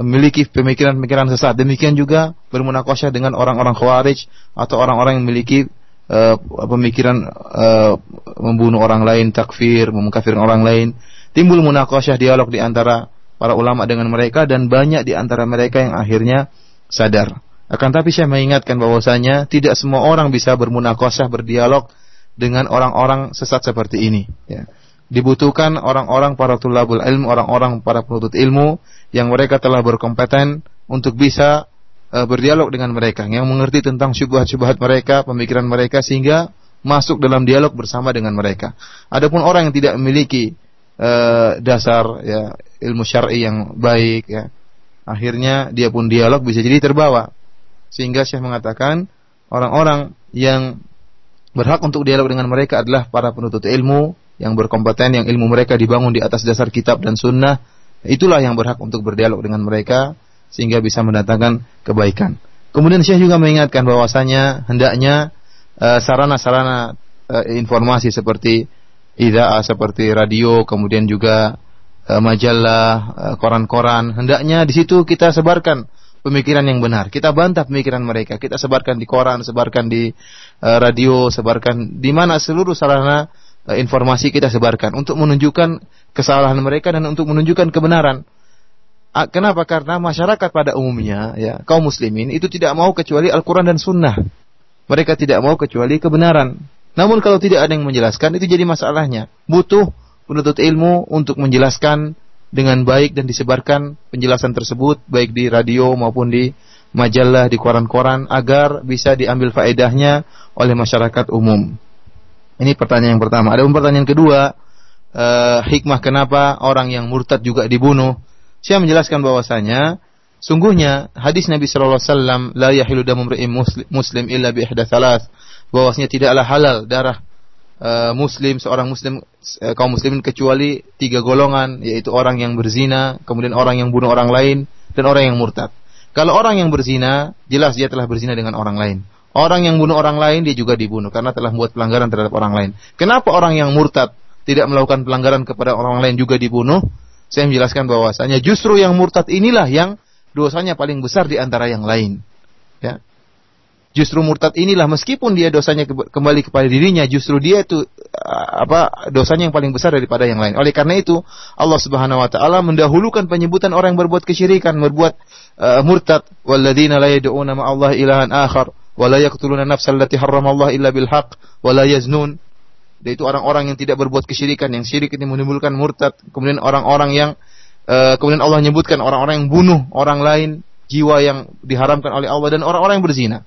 memiliki pemikiran-pemikiran sesat. Demikian juga bermunakasyah dengan orang-orang khawarij atau orang-orang yang memiliki uh, pemikiran uh, membunuh orang lain, takfir, memkafirkan orang lain. Timbul munakasyah dialog di antara para ulama dengan mereka dan banyak di antara mereka yang akhirnya sadar. Akan tapi saya mengingatkan bahwasanya tidak semua orang bisa bermunakosah berdialog dengan orang-orang sesat seperti ini. Ya. Dibutuhkan orang-orang para tulabul ilmu, orang-orang para penuntut ilmu yang mereka telah berkompeten untuk bisa uh, berdialog dengan mereka, yang mengerti tentang syubhat-syubhat mereka, pemikiran mereka sehingga masuk dalam dialog bersama dengan mereka. Adapun orang yang tidak memiliki uh, dasar ya ilmu syar'i yang baik ya, akhirnya dia pun dialog bisa jadi terbawa sehingga Syekh mengatakan orang-orang yang berhak untuk dialog dengan mereka adalah para penuntut ilmu yang berkompeten, yang ilmu mereka dibangun di atas dasar kitab dan sunnah. Itulah yang berhak untuk berdialog dengan mereka sehingga bisa mendatangkan kebaikan. Kemudian Syekh juga mengingatkan bahwasanya hendaknya eh, sarana-sarana uh, uh, informasi seperti idaa seperti radio, kemudian juga uh, majalah, koran-koran, hendaknya di situ kita sebarkan pemikiran yang benar. Kita bantah pemikiran mereka. Kita sebarkan di koran, sebarkan di radio, sebarkan di mana seluruh sarana informasi kita sebarkan untuk menunjukkan kesalahan mereka dan untuk menunjukkan kebenaran. Uh, kenapa? Karena masyarakat pada umumnya, ya kaum muslimin itu tidak mau kecuali Al-Quran dan Sunnah. Mereka tidak mau kecuali kebenaran. Namun kalau tidak ada yang menjelaskan itu jadi masalahnya. Butuh penuntut ilmu untuk menjelaskan dengan baik dan disebarkan penjelasan tersebut baik di radio maupun di majalah, di koran-koran agar bisa diambil faedahnya oleh masyarakat umum. Ini pertanyaan yang pertama. Ada pertanyaan kedua, uh, hikmah kenapa orang yang murtad juga dibunuh? Saya menjelaskan bahwasanya sungguhnya hadis Nabi sallallahu alaihi wasallam la muslim, illa bi bahwasanya tidaklah halal darah uh, muslim seorang muslim uh, kaum muslimin kecuali tiga golongan yaitu orang yang berzina, kemudian orang yang bunuh orang lain dan orang yang murtad. Kalau orang yang berzina jelas dia telah berzina dengan orang lain. Orang yang bunuh orang lain dia juga dibunuh karena telah membuat pelanggaran terhadap orang lain. Kenapa orang yang murtad tidak melakukan pelanggaran kepada orang lain juga dibunuh? Saya menjelaskan bahwasanya justru yang murtad inilah yang dosanya paling besar di antara yang lain. Ya. Justru murtad inilah meskipun dia dosanya kembali kepada dirinya, justru dia itu apa dosanya yang paling besar daripada yang lain. Oleh karena itu Allah Subhanahu wa taala mendahulukan penyebutan orang yang berbuat kesyirikan, berbuat uh, murtad, walladzina la yad'una ma'allahi ilahan akhar wa la yaqtuluna nafsal lati harramallahu illa bil haqq yaznun. Yaitu orang-orang yang tidak berbuat kesyirikan, yang syirik ini menimbulkan murtad. Kemudian orang-orang yang uh, kemudian Allah menyebutkan orang-orang yang bunuh orang lain, jiwa yang diharamkan oleh Allah dan orang-orang yang berzina.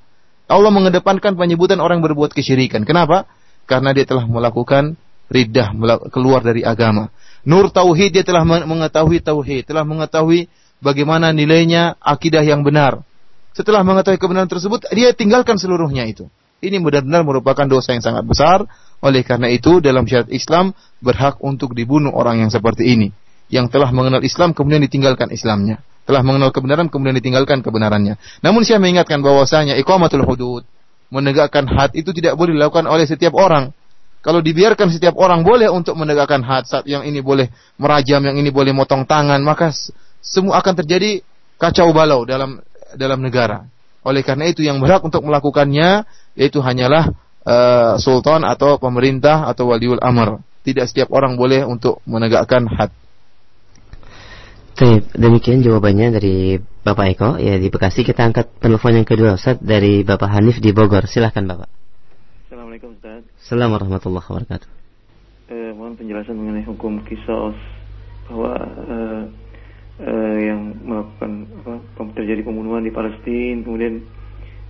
Allah mengedepankan penyebutan orang berbuat kesyirikan. Kenapa? Karena dia telah melakukan ridah, keluar dari agama. Nur tauhid dia telah mengetahui tauhid, telah mengetahui bagaimana nilainya akidah yang benar. Setelah mengetahui kebenaran tersebut, dia tinggalkan seluruhnya itu. Ini benar-benar merupakan dosa yang sangat besar. Oleh karena itu, dalam syariat Islam berhak untuk dibunuh orang yang seperti ini, yang telah mengenal Islam kemudian ditinggalkan Islamnya telah mengenal kebenaran kemudian ditinggalkan kebenarannya. Namun saya mengingatkan bahwasanya iqamatul hudud, menegakkan had itu tidak boleh dilakukan oleh setiap orang. Kalau dibiarkan setiap orang boleh untuk menegakkan had, saat yang ini boleh merajam, yang ini boleh motong tangan, maka semua akan terjadi kacau balau dalam dalam negara. Oleh karena itu yang berhak untuk melakukannya yaitu hanyalah uh, sultan atau pemerintah atau waliul amr. Tidak setiap orang boleh untuk menegakkan had. Baik, demikian jawabannya dari Bapak Eko ya di Bekasi. Kita angkat telepon yang kedua Ustaz dari Bapak Hanif di Bogor. Silahkan Bapak. Assalamualaikum Ustaz. Assalamualaikum warahmatullahi wabarakatuh. Eh, mohon penjelasan mengenai hukum kisos bahwa eh, eh, yang melakukan apa terjadi pembunuhan di Palestina kemudian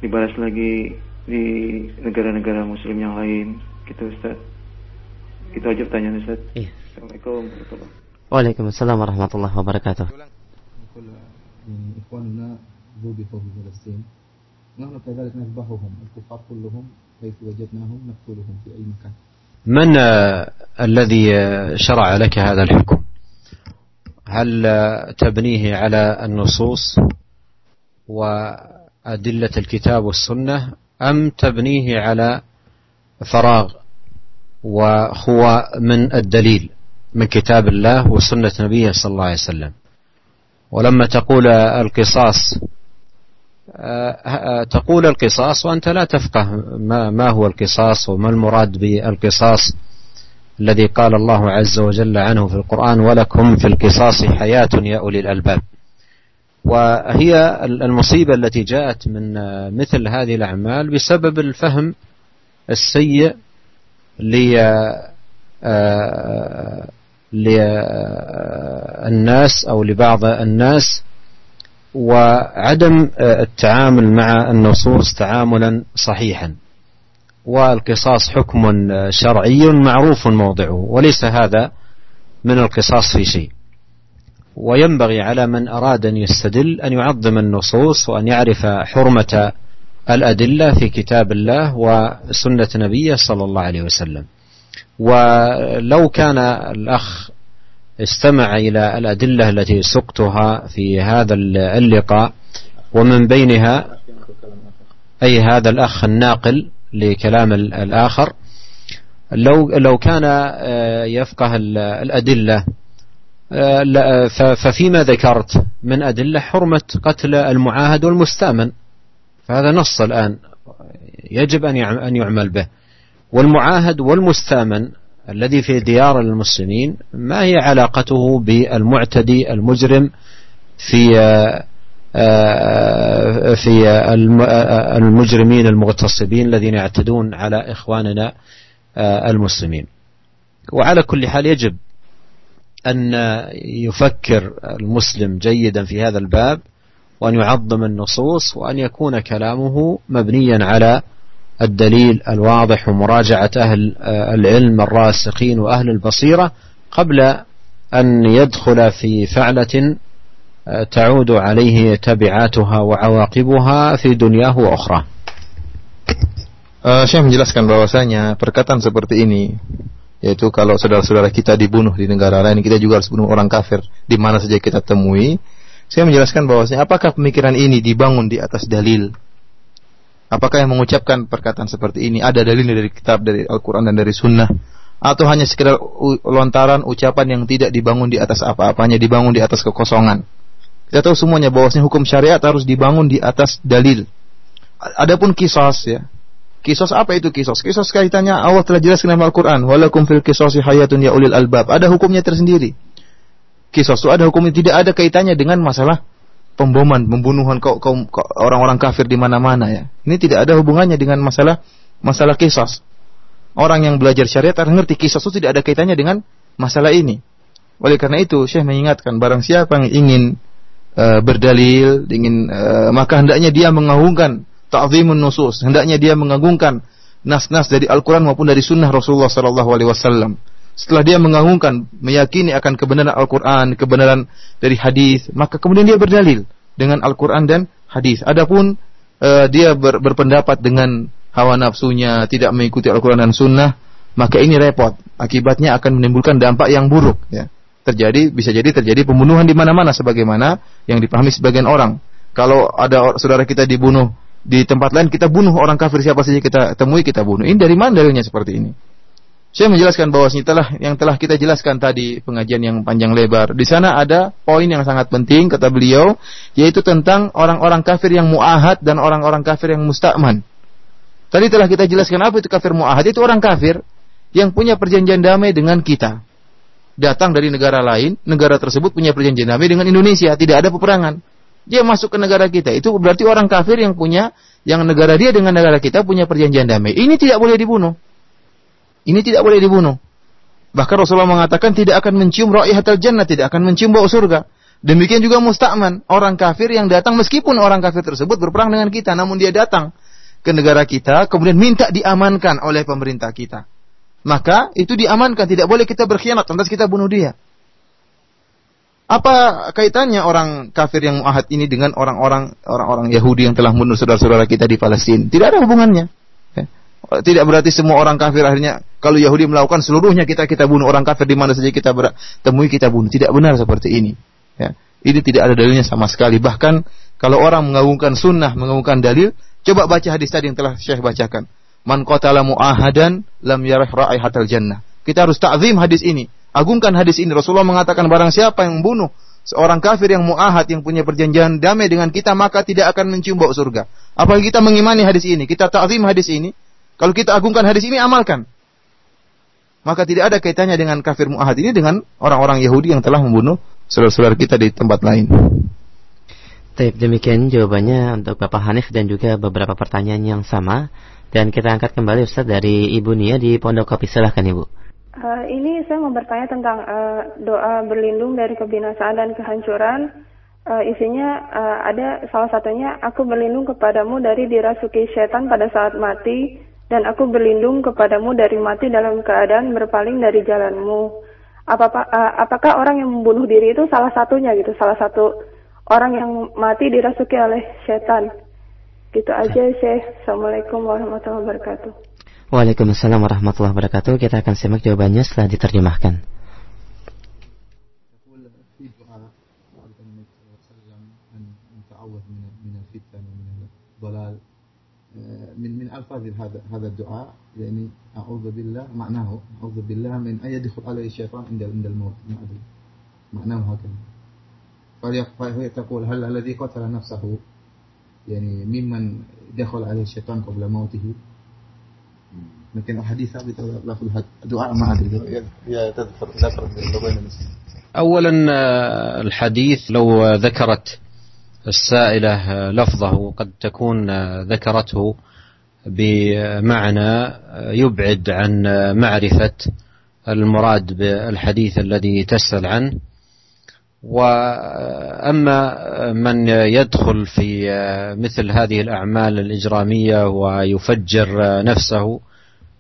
dibalas lagi di negara-negara Muslim yang lain, gitu Ustaz. Itu aja pertanyaan Ustaz. Iya. Assalamualaikum warahmatullahi wabarakatuh. Waalaikumsalam warahmatullahi wabarakatuh. إخواننا ذبحوا في فلسطين نحن كذلك نذبحهم الكفار كلهم حيث وجدناهم نقتلهم في أي مكان من الذي شرع لك هذا الحكم هل تبنيه على النصوص وأدلة الكتاب والسنة أم تبنيه على فراغ وخوى من الدليل من كتاب الله وسنة نبيه صلى الله عليه وسلم. ولما تقول القصاص تقول القصاص وأنت لا تفقه ما هو القصاص وما المراد بالقصاص الذي قال الله عز وجل عنه في القرآن ولكم في القصاص حياة يا أولي الألباب وهي المصيبة التي جاءت من مثل هذه الأعمال بسبب الفهم السيء للناس أو لبعض الناس وعدم التعامل مع النصوص تعاملا صحيحا. والقصاص حكم شرعي معروف موضعه وليس هذا من القصاص في شيء. وينبغي على من أراد أن يستدل أن يعظم النصوص وأن يعرف حرمة الأدلة في كتاب الله وسنة نبيه صلى الله عليه وسلم. ولو كان الأخ استمع إلى الأدلة التي سقتها في هذا اللقاء ومن بينها أي هذا الأخ الناقل لكلام الآخر لو لو كان يفقه الأدلة ففيما ذكرت من أدلة حرمة قتل المعاهد والمستأمن. فهذا نص الآن. يجب أن يعمل به. والمعاهد والمستأمن الذي في ديار المسلمين ما هي علاقته بالمعتدي المجرم في في المجرمين المغتصبين الذين يعتدون على إخواننا المسلمين. وعلى كل حال يجب أن يفكر المسلم جيدا في هذا الباب وأن يعظم النصوص وأن يكون كلامه مبنيا على الدليل الواضح ومراجعة أهل العلم الراسخين وأهل البصيرة قبل أن يدخل في فعلة تعود عليه تبعاتها وعواقبها في دنياه وأخرى Uh, saya menjelaskan bahwasanya perkataan seperti ini yaitu kalau saudara-saudara kita dibunuh di negara lain kita juga harus bunuh orang kafir di mana saja kita temui saya menjelaskan bahwasanya apakah pemikiran ini dibangun di atas dalil Apakah yang mengucapkan perkataan seperti ini ada dalil dari kitab, dari Al-Quran dan dari Sunnah? Atau hanya sekedar lontaran ucapan yang tidak dibangun di atas apa-apanya, dibangun di atas kekosongan? Kita tahu semuanya bahwasanya hukum syariat harus dibangun di atas dalil. Adapun kisos ya. Kisos apa itu kisos? Kisos kaitannya Allah telah jelaskan dalam Al-Quran. Walakum fil kisosi hayatun ya ulil albab. Ada hukumnya tersendiri. Kisos itu ada hukumnya tidak ada kaitannya dengan masalah pemboman, pembunuhan kaum orang-orang kafir di mana-mana ya. Ini tidak ada hubungannya dengan masalah masalah kisah. Orang yang belajar syariat harus ngerti kisah itu tidak ada kaitannya dengan masalah ini. Oleh karena itu, Syekh mengingatkan barang siapa yang ingin uh, berdalil, ingin uh, maka hendaknya dia mengagungkan ta'zimun nusus, hendaknya dia mengagungkan nas-nas dari Al-Qur'an maupun dari sunnah Rasulullah sallallahu alaihi wasallam. Setelah dia mengagungkan, meyakini akan kebenaran Al-Quran, kebenaran dari hadis, maka kemudian dia berdalil dengan Al-Quran dan hadis. Adapun uh, dia ber, berpendapat dengan hawa nafsunya, tidak mengikuti Al-Quran dan Sunnah, maka ini repot. Akibatnya akan menimbulkan dampak yang buruk. Ya. Terjadi bisa jadi terjadi pembunuhan di mana-mana sebagaimana yang dipahami sebagian orang. Kalau ada saudara kita dibunuh di tempat lain, kita bunuh orang kafir siapa saja kita temui kita bunuh. Ini dari mana dalilnya seperti ini? Saya menjelaskan bahwa telah yang telah kita jelaskan tadi pengajian yang panjang lebar. Di sana ada poin yang sangat penting kata beliau yaitu tentang orang-orang kafir yang muahad dan orang-orang kafir yang musta'man. Tadi telah kita jelaskan apa itu kafir muahad itu orang kafir yang punya perjanjian damai dengan kita. Datang dari negara lain, negara tersebut punya perjanjian damai dengan Indonesia, tidak ada peperangan. Dia masuk ke negara kita. Itu berarti orang kafir yang punya yang negara dia dengan negara kita punya perjanjian damai. Ini tidak boleh dibunuh. Ini tidak boleh dibunuh. Bahkan Rasulullah mengatakan tidak akan mencium raihatul jannah, tidak akan mencium bau surga. Demikian juga musta'man, orang kafir yang datang meskipun orang kafir tersebut berperang dengan kita, namun dia datang ke negara kita, kemudian minta diamankan oleh pemerintah kita. Maka itu diamankan, tidak boleh kita berkhianat, lantas kita bunuh dia. Apa kaitannya orang kafir yang muahad ini dengan orang-orang orang-orang Yahudi yang telah membunuh saudara-saudara kita di Palestina? Tidak ada hubungannya. Tidak berarti semua orang kafir akhirnya kalau Yahudi melakukan seluruhnya kita kita bunuh orang kafir di mana saja kita temui kita bunuh. Tidak benar seperti ini. Ya. Ini tidak ada dalilnya sama sekali. Bahkan kalau orang mengagungkan sunnah, mengagungkan dalil, coba baca hadis tadi yang telah Syekh bacakan. Man qatala mu'ahadan lam yarah raihatal jannah. Kita harus ta'zim hadis ini. Agungkan hadis ini. Rasulullah mengatakan barang siapa yang membunuh seorang kafir yang mu'ahad yang punya perjanjian damai dengan kita maka tidak akan mencium bau surga. Apalagi kita mengimani hadis ini, kita ta'zim hadis ini, kalau kita agungkan hadis ini, amalkan. Maka tidak ada kaitannya dengan kafir mu'ahad ini dengan orang-orang Yahudi yang telah membunuh saudara-saudara kita di tempat lain. Baik, demikian jawabannya untuk Bapak Hanif dan juga beberapa pertanyaan yang sama. Dan kita angkat kembali Ustaz dari Ibu Nia di Pondok Kopi. Silahkan Ibu. Uh, ini saya mau bertanya tentang uh, doa berlindung dari kebinasaan dan kehancuran. Uh, isinya uh, ada salah satunya, aku berlindung kepadamu dari dirasuki setan pada saat mati dan aku berlindung kepadamu dari mati dalam keadaan berpaling dari jalanmu. Apakah, uh, apakah orang yang membunuh diri itu salah satunya gitu, salah satu orang yang mati dirasuki oleh setan. Gitu aja Syekh. Assalamualaikum warahmatullahi wabarakatuh. Waalaikumsalam warahmatullahi wabarakatuh. Kita akan simak jawabannya setelah diterjemahkan. من من الفاظ هذا هذا الدعاء يعني اعوذ بالله معناه اعوذ بالله من ان يدخل عليه الشيطان عند عند الموت ما ادري معناه هكذا فهي تقول هل الذي قتل نفسه يعني ممن دخل عليه الشيطان قبل موته لكن الحديث ثابت لفظ الدعاء. ما ادري هي تذكر ذكر اولا آه، الحديث لو ذكرت السائلة لفظه قد تكون ذكرته بمعنى يبعد عن معرفة المراد بالحديث الذي تسأل عنه. وأما من يدخل في مثل هذه الأعمال الإجرامية ويفجر نفسه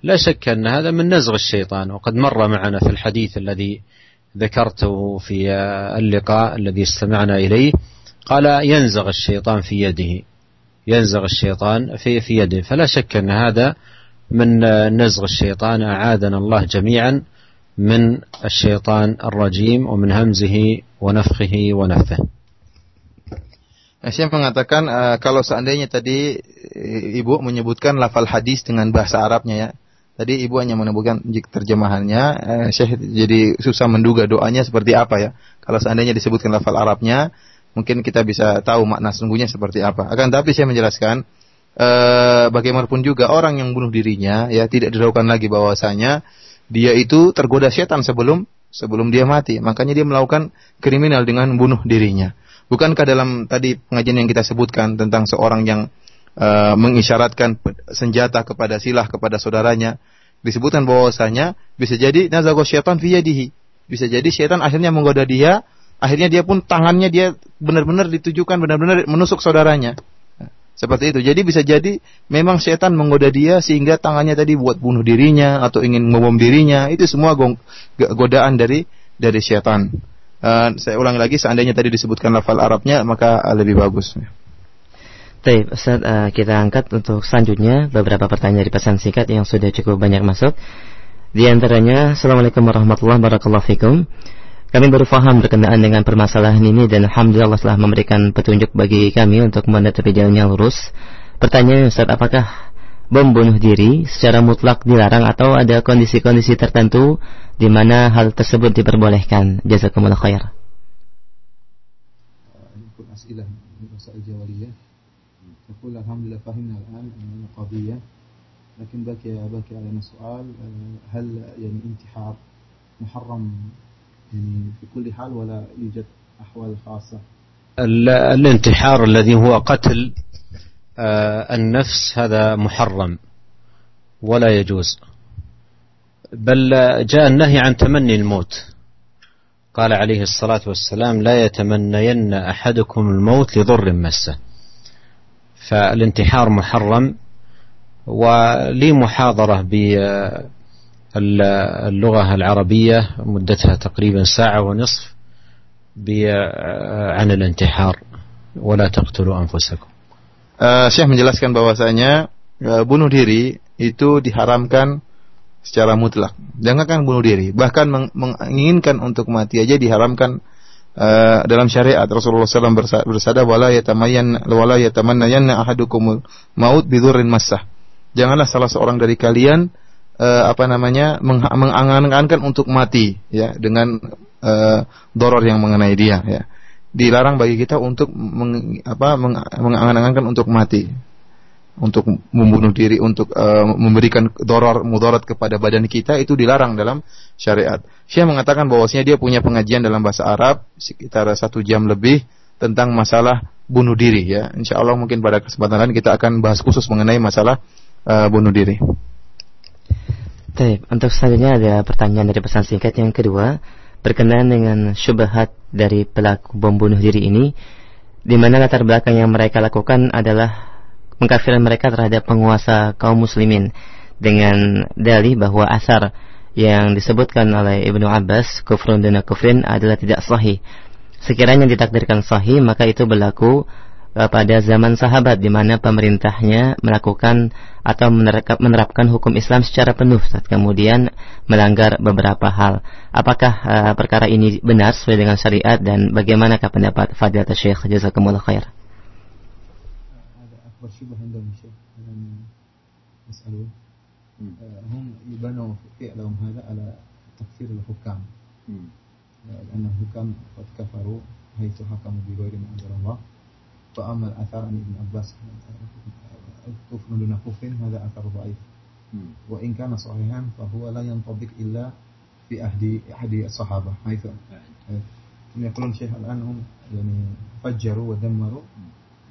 لا شك أن هذا من نزغ الشيطان وقد مر معنا في الحديث الذي ذكرته في اللقاء الذي استمعنا إليه قال ينزغ الشيطان في يده ينزغ الشيطان في في يده فلا شك أن هذا من نزغ الشيطان أعاذنا الله جميعا من الشيطان الرجيم ومن همزه ونفخه ونفثه. Saya mengatakan uh, kalau seandainya tadi ibu menyebutkan lafal hadis dengan bahasa Arabnya ya. Tadi ibu hanya menyebutkan terjemahannya, uh, Syekh jadi susah menduga doanya seperti apa ya. Kalau seandainya disebutkan lafal Arabnya, mungkin kita bisa tahu makna sungguhnya seperti apa. Akan tapi saya menjelaskan uh, bagaimanapun juga orang yang bunuh dirinya ya tidak diragukan lagi bahwasanya dia itu tergoda setan sebelum sebelum dia mati. Makanya dia melakukan kriminal dengan bunuh dirinya. Bukankah dalam tadi pengajian yang kita sebutkan tentang seorang yang uh, mengisyaratkan senjata kepada silah kepada saudaranya disebutkan bahwasanya bisa jadi nazago syaitan fi yadihi. Bisa jadi syaitan akhirnya menggoda dia, akhirnya dia pun tangannya dia benar-benar ditujukan benar-benar menusuk saudaranya. Seperti itu. Jadi bisa jadi memang setan menggoda dia sehingga tangannya tadi buat bunuh dirinya atau ingin membom dirinya. Itu semua godaan dari dari setan. Uh, saya ulangi lagi, seandainya tadi disebutkan lafal Arabnya, maka lebih bagus. Baik, Ustaz, uh, kita angkat untuk selanjutnya beberapa pertanyaan dari pesan singkat yang sudah cukup banyak masuk. Di antaranya, Assalamualaikum warahmatullahi wabarakatuh. Kami baru paham berkenaan dengan permasalahan ini dan Alhamdulillah telah memberikan petunjuk bagi kami untuk menetapi jalan yang lurus. Pertanyaan Ustaz, apakah bom bunuh diri secara mutlak dilarang atau ada kondisi-kondisi tertentu di mana hal tersebut diperbolehkan. Jazakumullah khair. الحمد لله فهمنا الآن القضية لكن بقي بقي علينا سؤال هل يعني انتحار محرم يعني في كل حال ولا يوجد أحوال خاصة؟ الانتحار الذي هو قتل آه، النفس هذا محرم ولا يجوز. بل جاء النهي عن تمني الموت. قال عليه الصلاة والسلام لا يتمنين أحدكم الموت لضر مسه. فالانتحار محرم ولي محاضرة باللغة العربية مدتها تقريبا ساعة ونصف عن الانتحار ولا تقتلوا أنفسكم uh, Syekh menjelaskan bahwasanya uh, bunuh diri itu diharamkan secara mutlak. Jangankan bunuh diri, bahkan meng menginginkan untuk mati aja diharamkan uh, dalam syariat. Rasulullah SAW bersabda wala yatamayyan wala yatamannayanna ahadukumul maut bidurrin massah. Janganlah salah seorang dari kalian uh, apa namanya mengangan-angankan untuk mati ya dengan uh, doror yang mengenai dia ya dilarang bagi kita untuk meng, apa mengangan-angankan untuk mati untuk membunuh diri untuk uh, memberikan doror mudarat kepada badan kita itu dilarang dalam syariat. Syekh mengatakan bahwasanya dia punya pengajian dalam bahasa Arab sekitar satu jam lebih tentang masalah bunuh diri ya. Insya Allah mungkin pada kesempatan lain kita akan bahas khusus mengenai masalah uh, bunuh diri. Baik, untuk selanjutnya ada pertanyaan dari pesan singkat yang kedua berkenaan dengan syubhat dari pelaku bom bunuh diri ini di mana latar belakang yang mereka lakukan adalah pengkafiran mereka terhadap penguasa kaum muslimin dengan dalih bahwa asar yang disebutkan oleh Ibnu Abbas kufrun dan kufrin adalah tidak sahih. Sekiranya ditakdirkan sahih maka itu berlaku Eh, pada zaman sahabat di mana pemerintahnya melakukan atau menerapkan hukum Islam secara penuh saat kemudian melanggar beberapa hal. Apakah uh, perkara ini benar sesuai dengan syariat dan bagaimanakah pendapat Fadilat Syekh jazakumullah khair? هم يبنوا فعلهم هذا على تكفير الحكام. لأن الحكام قد كفروا حيث حكموا بغير ما أنزل الله. فأما الأثر عن ابن عباس كفر دون كفر هذا أثر ضعيف. وإن كان صحيحا فهو لا ينطبق إلا في أهدي أحد الصحابة. حيث يقولون شيخ الآن هم يعني فجروا ودمروا.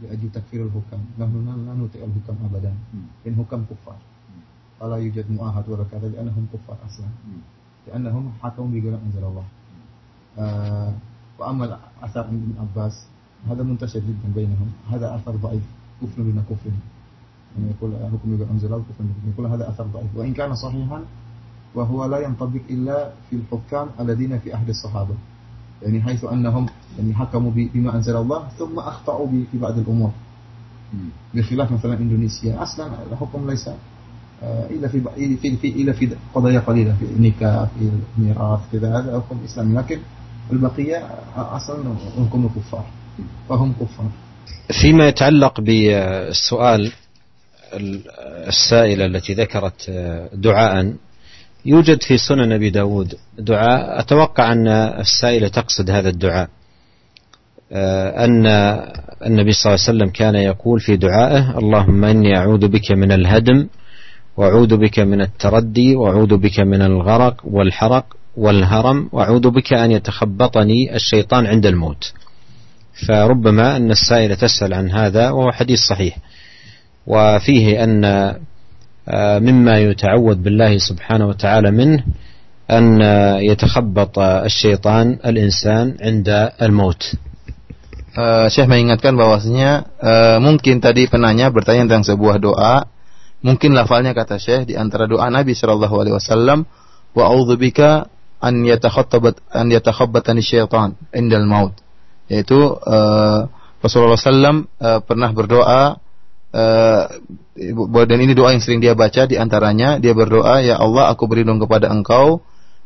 لأجل تكفير الحكام. نحن لا نطيع الحكام أبدا. إن حكام كفار. فلا يوجد مؤاهد ولا كذا لأنهم كفار أصلا. لأنهم حكموا بغير أنزل الله. آه وأما عن ابن عباس هذا منتشر جدا بينهم. هذا أثر ضعيف. كفر دون كفر. يعني يقول حكم أنزل كفر يقول هذا أثر ضعيف. وإن كان صحيحا وهو لا ينطبق إلا في الحكام الذين في عهد الصحابة. يعني حيث أنهم يعني حكموا بما أنزل الله ثم أخطأوا في بعض الأمور. بخلاف مثلا إندونيسيا. أصلا الحكم ليس إلا في في في إلا في قضايا قليلة في النكاح في الميراث كذا هذا حكم إسلامي. لكن البقية أصلا حكم الكفار فهم كفار. فيما يتعلق بالسؤال السائلة التي ذكرت دعاء يوجد في سنن أبي داود دعاء. أتوقع أن السائلة تقصد هذا الدعاء. أن النبي صلى الله عليه وسلم كان يقول في دعائه اللهم إني أعوذ بك من الهدم وأعوذ بك من التردي وأعوذ بك من الغرق والحرق والهرم وأعوذ بك أن يتخبطني الشيطان عند الموت. فربما أن السائلة تسأل عن هذا وهو حديث صحيح. وفيه أن مما يتعوذ بالله سبحانه وتعالى منه أن يتخبط الشيطان الإنسان عند الموت Uh, Syekh mengingatkan bahwasanya uh, mungkin tadi penanya bertanya tentang sebuah doa, mungkin lafalnya kata Syekh di antara doa Nabi Shallallahu alaihi wasallam wa a'udzubika an yatakhattabat an yatakhabbatani syaitan indal maut. Yaitu uh, Rasulullah SAW uh, pernah berdoa uh, dan ini doa yang sering dia baca di antaranya dia berdoa ya Allah aku berlindung kepada engkau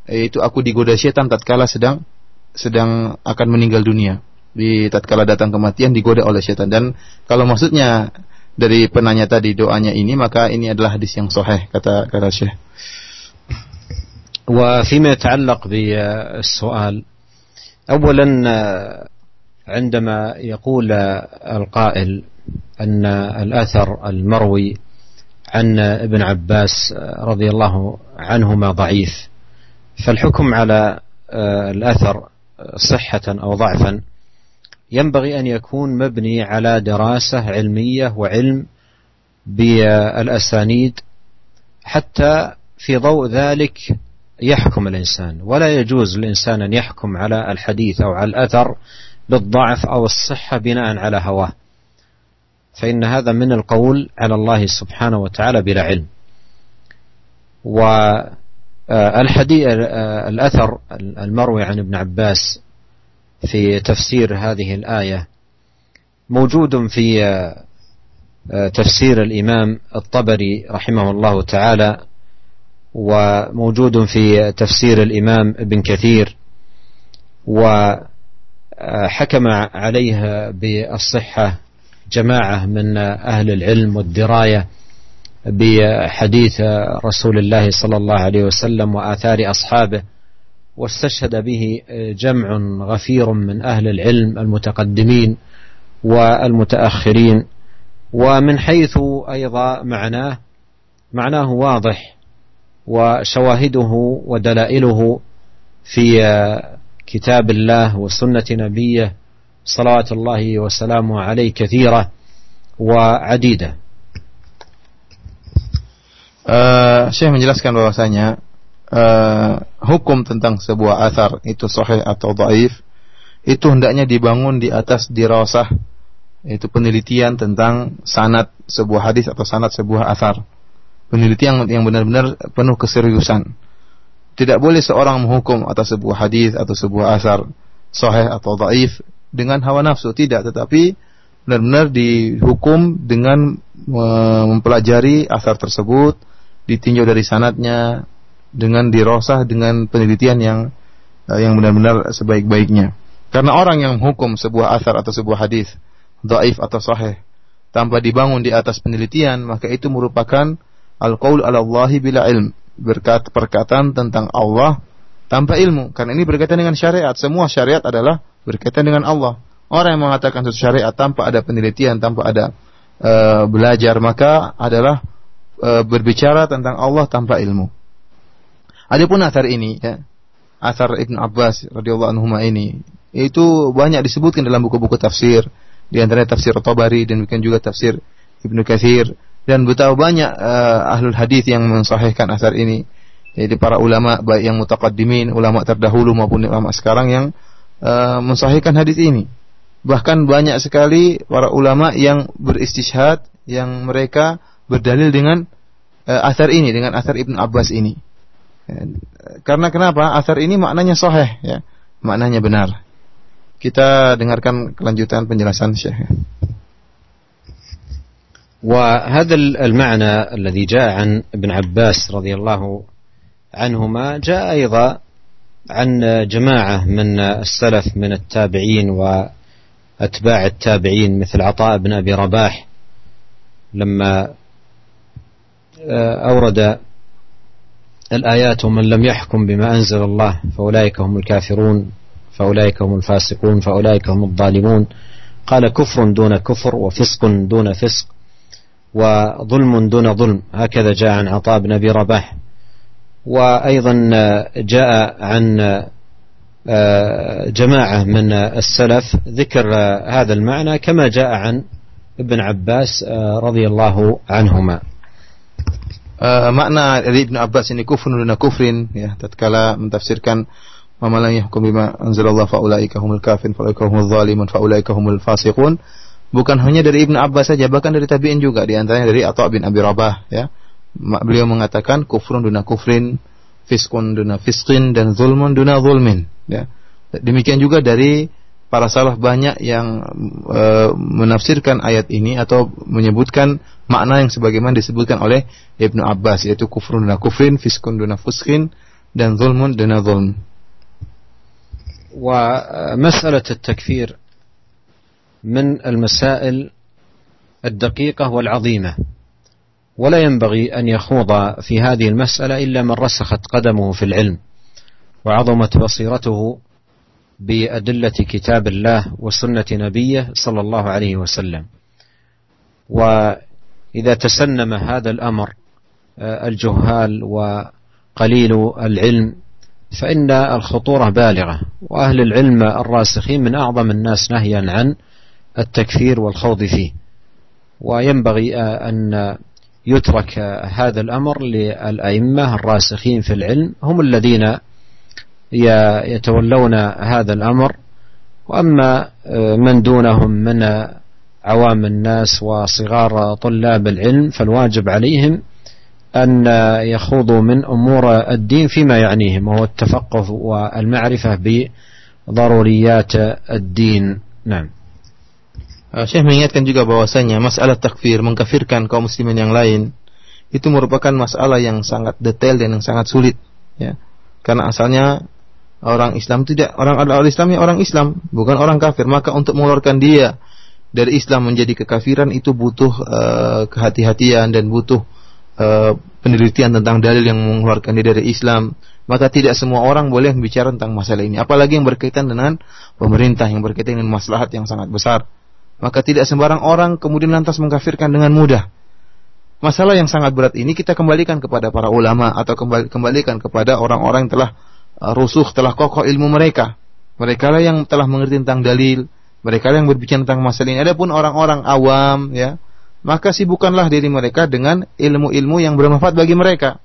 yaitu aku digoda setan tatkala sedang sedang akan meninggal dunia di tatkala datang kematian digoda oleh setan dan kalau maksudnya dari penanya tadi doanya ini maka ini adalah hadis yang sahih kata kata Syekh وفيما يتعلق بالسؤال اولا عندما يقول القائل أن الأثر المروي عن ابن عباس رضي الله عنهما ضعيف فالحكم على الأثر صحة أو ضعفا ينبغي أن يكون مبني على دراسة علمية وعلم بالأسانيد حتى في ضوء ذلك يحكم الإنسان. ولا يجوز للإنسان أن يحكم على الحديث أو على الأثر بالضعف أو الصحة بناء على هواه. فإن هذا من القول على الله سبحانه وتعالى بلا علم. والحديث الأثر المروي عن ابن عباس في تفسير هذه الآية موجود في تفسير الإمام الطبري رحمه الله تعالى وموجود في تفسير الإمام ابن كثير وحكم عليها بالصحة جماعة من أهل العلم والدراية بحديث رسول الله صلى الله عليه وسلم وآثار أصحابه واستشهد به جمع غفير من أهل العلم المتقدمين والمتأخرين. ومن حيث أيضا معناه معناه واضح وشواهده ودلائله في كتاب الله وسنة نبيه صلوات الله وسلامه عليه كثيرة وعديدة uh, Syekh menjelaskan bahwasanya uh, hukum tentang sebuah athar itu sahih atau dhaif itu hendaknya dibangun di atas dirasah itu penelitian tentang sanad sebuah hadis atau sanad sebuah athar penelitian yang benar-benar penuh keseriusan tidak boleh seorang menghukum atas sebuah hadis atau sebuah asar sahih atau dhaif dengan hawa nafsu. Tidak tetapi benar-benar dihukum dengan mempelajari asar tersebut ditinjau dari sanatnya dengan dirosah dengan penelitian yang eh, yang benar-benar sebaik-baiknya. Karena orang yang menghukum sebuah asar atau sebuah hadis dhaif atau sahih tanpa dibangun di atas penelitian maka itu merupakan al-qaul ala Allahi bila ilm berkat perkataan tentang Allah tanpa ilmu. Karena ini berkaitan dengan syariat. Semua syariat adalah berkaitan dengan Allah. Orang yang mengatakan suatu syariat tanpa ada penelitian, tanpa ada e, belajar, maka adalah e, berbicara tentang Allah tanpa ilmu. Adapun asar ini, ya, asar Ibn Abbas radhiyallahu anhu ini, itu banyak disebutkan dalam buku-buku tafsir, di antaranya tafsir Tabari dan bukan juga tafsir Ibnu Katsir dan betapa banyak uh, ahlul hadis yang mensahihkan asar ini. Jadi para ulama baik yang mutaqaddimin, ulama terdahulu maupun ulama sekarang yang uh, mensahihkan hadis ini. Bahkan banyak sekali para ulama yang beristishhad yang mereka berdalil dengan uh, asar ini dengan asar Ibnu Abbas ini. Karena kenapa? Asar ini maknanya sahih ya. Maknanya benar. Kita dengarkan kelanjutan penjelasan Syekh. وهذا المعنى الذي جاء عن ابن عباس رضي الله عنهما جاء ايضا عن جماعة من السلف من التابعين أتباع التابعين مثل عطاء بن أبي رباح لما أورد الآيات ومن لم يحكم بما أنزل الله فأولئك هم الكافرون فأولئك هم الفاسقون فأولئك هم الظالمون. قال كفر دون كفر وفسق دون فسق وظلم دون ظلم. هكذا جاء عن عطاء بن أبي رباح. وأيضا جاء عن آه، جماعة من السلف ذكر هذا المعنى كما جاء عن ابن عباس آه، رضي الله عنهما uh, makna dari Ibnu Abbas ini kufrun duna kufrin ya tatkala mentafsirkan mamalan yahkum bima anzalallah faulaika humul kafin faulaika humul zalimun faulaika humul fasiqun bukan hanya dari Ibnu Abbas saja bahkan dari tabi'in juga di antaranya dari Atha bin Abi Rabah ya beliau mengatakan kufrun duna kufrin fiskun duna fiskin dan zulmun duna zulmin ya demikian juga dari para salaf banyak yang e, menafsirkan ayat ini atau menyebutkan makna yang sebagaimana disebutkan oleh Ibnu Abbas yaitu kufrun duna kufrin, fiskun duna fuskin dan zulmun duna zulm. ومسألة التكفير من المسائل الدقيقة والعظيمة ولا ينبغي أن يخوض في هذه المسألة إلا من رسخت قدمه في العلم وعظمت بصيرته بأدلة كتاب الله وسنة نبيه صلى الله عليه وسلم. وإذا تسنم هذا الأمر آه، الجهال وقليل العلم فإن الخطورة بالغة وأهل العلم الراسخين من أعظم الناس نهيا عن التكفير والخوض فيه. وينبغي آه، أن يترك هذا الأمر للأئمة الراسخين في العلم. هم الذين يتولون هذا الأمر. وأما آه، من دونهم من عوام الناس وصغار طلاب العلم فالواجب عليهم أن يخوضوا من أمور الدين فيما يعنيهم وهو التفقه والمعرفة بضروريات الدين. نعم. Syekh mengingatkan juga bahwasanya masalah takfir, mengkafirkan kaum muslimin yang lain itu merupakan masalah yang sangat detail dan yang sangat sulit ya. Karena asalnya orang Islam tidak orang orang Islam ya orang Islam, bukan orang kafir. Maka untuk mengeluarkan dia dari Islam menjadi kekafiran itu butuh uh, kehati-hatian dan butuh uh, penelitian tentang dalil yang mengeluarkan dia dari Islam. Maka tidak semua orang boleh bicara tentang masalah ini, apalagi yang berkaitan dengan pemerintah yang berkaitan dengan maslahat yang sangat besar. Maka tidak sembarang orang kemudian lantas mengkafirkan dengan mudah. Masalah yang sangat berat ini kita kembalikan kepada para ulama atau kembalikan kepada orang-orang yang telah Uh, rusuh telah kokoh ilmu mereka. Mereka lah yang telah mengerti tentang dalil, mereka lah yang berbicara tentang masalah ini. Adapun orang-orang awam ya, maka sibukkanlah diri mereka dengan ilmu-ilmu yang bermanfaat bagi mereka.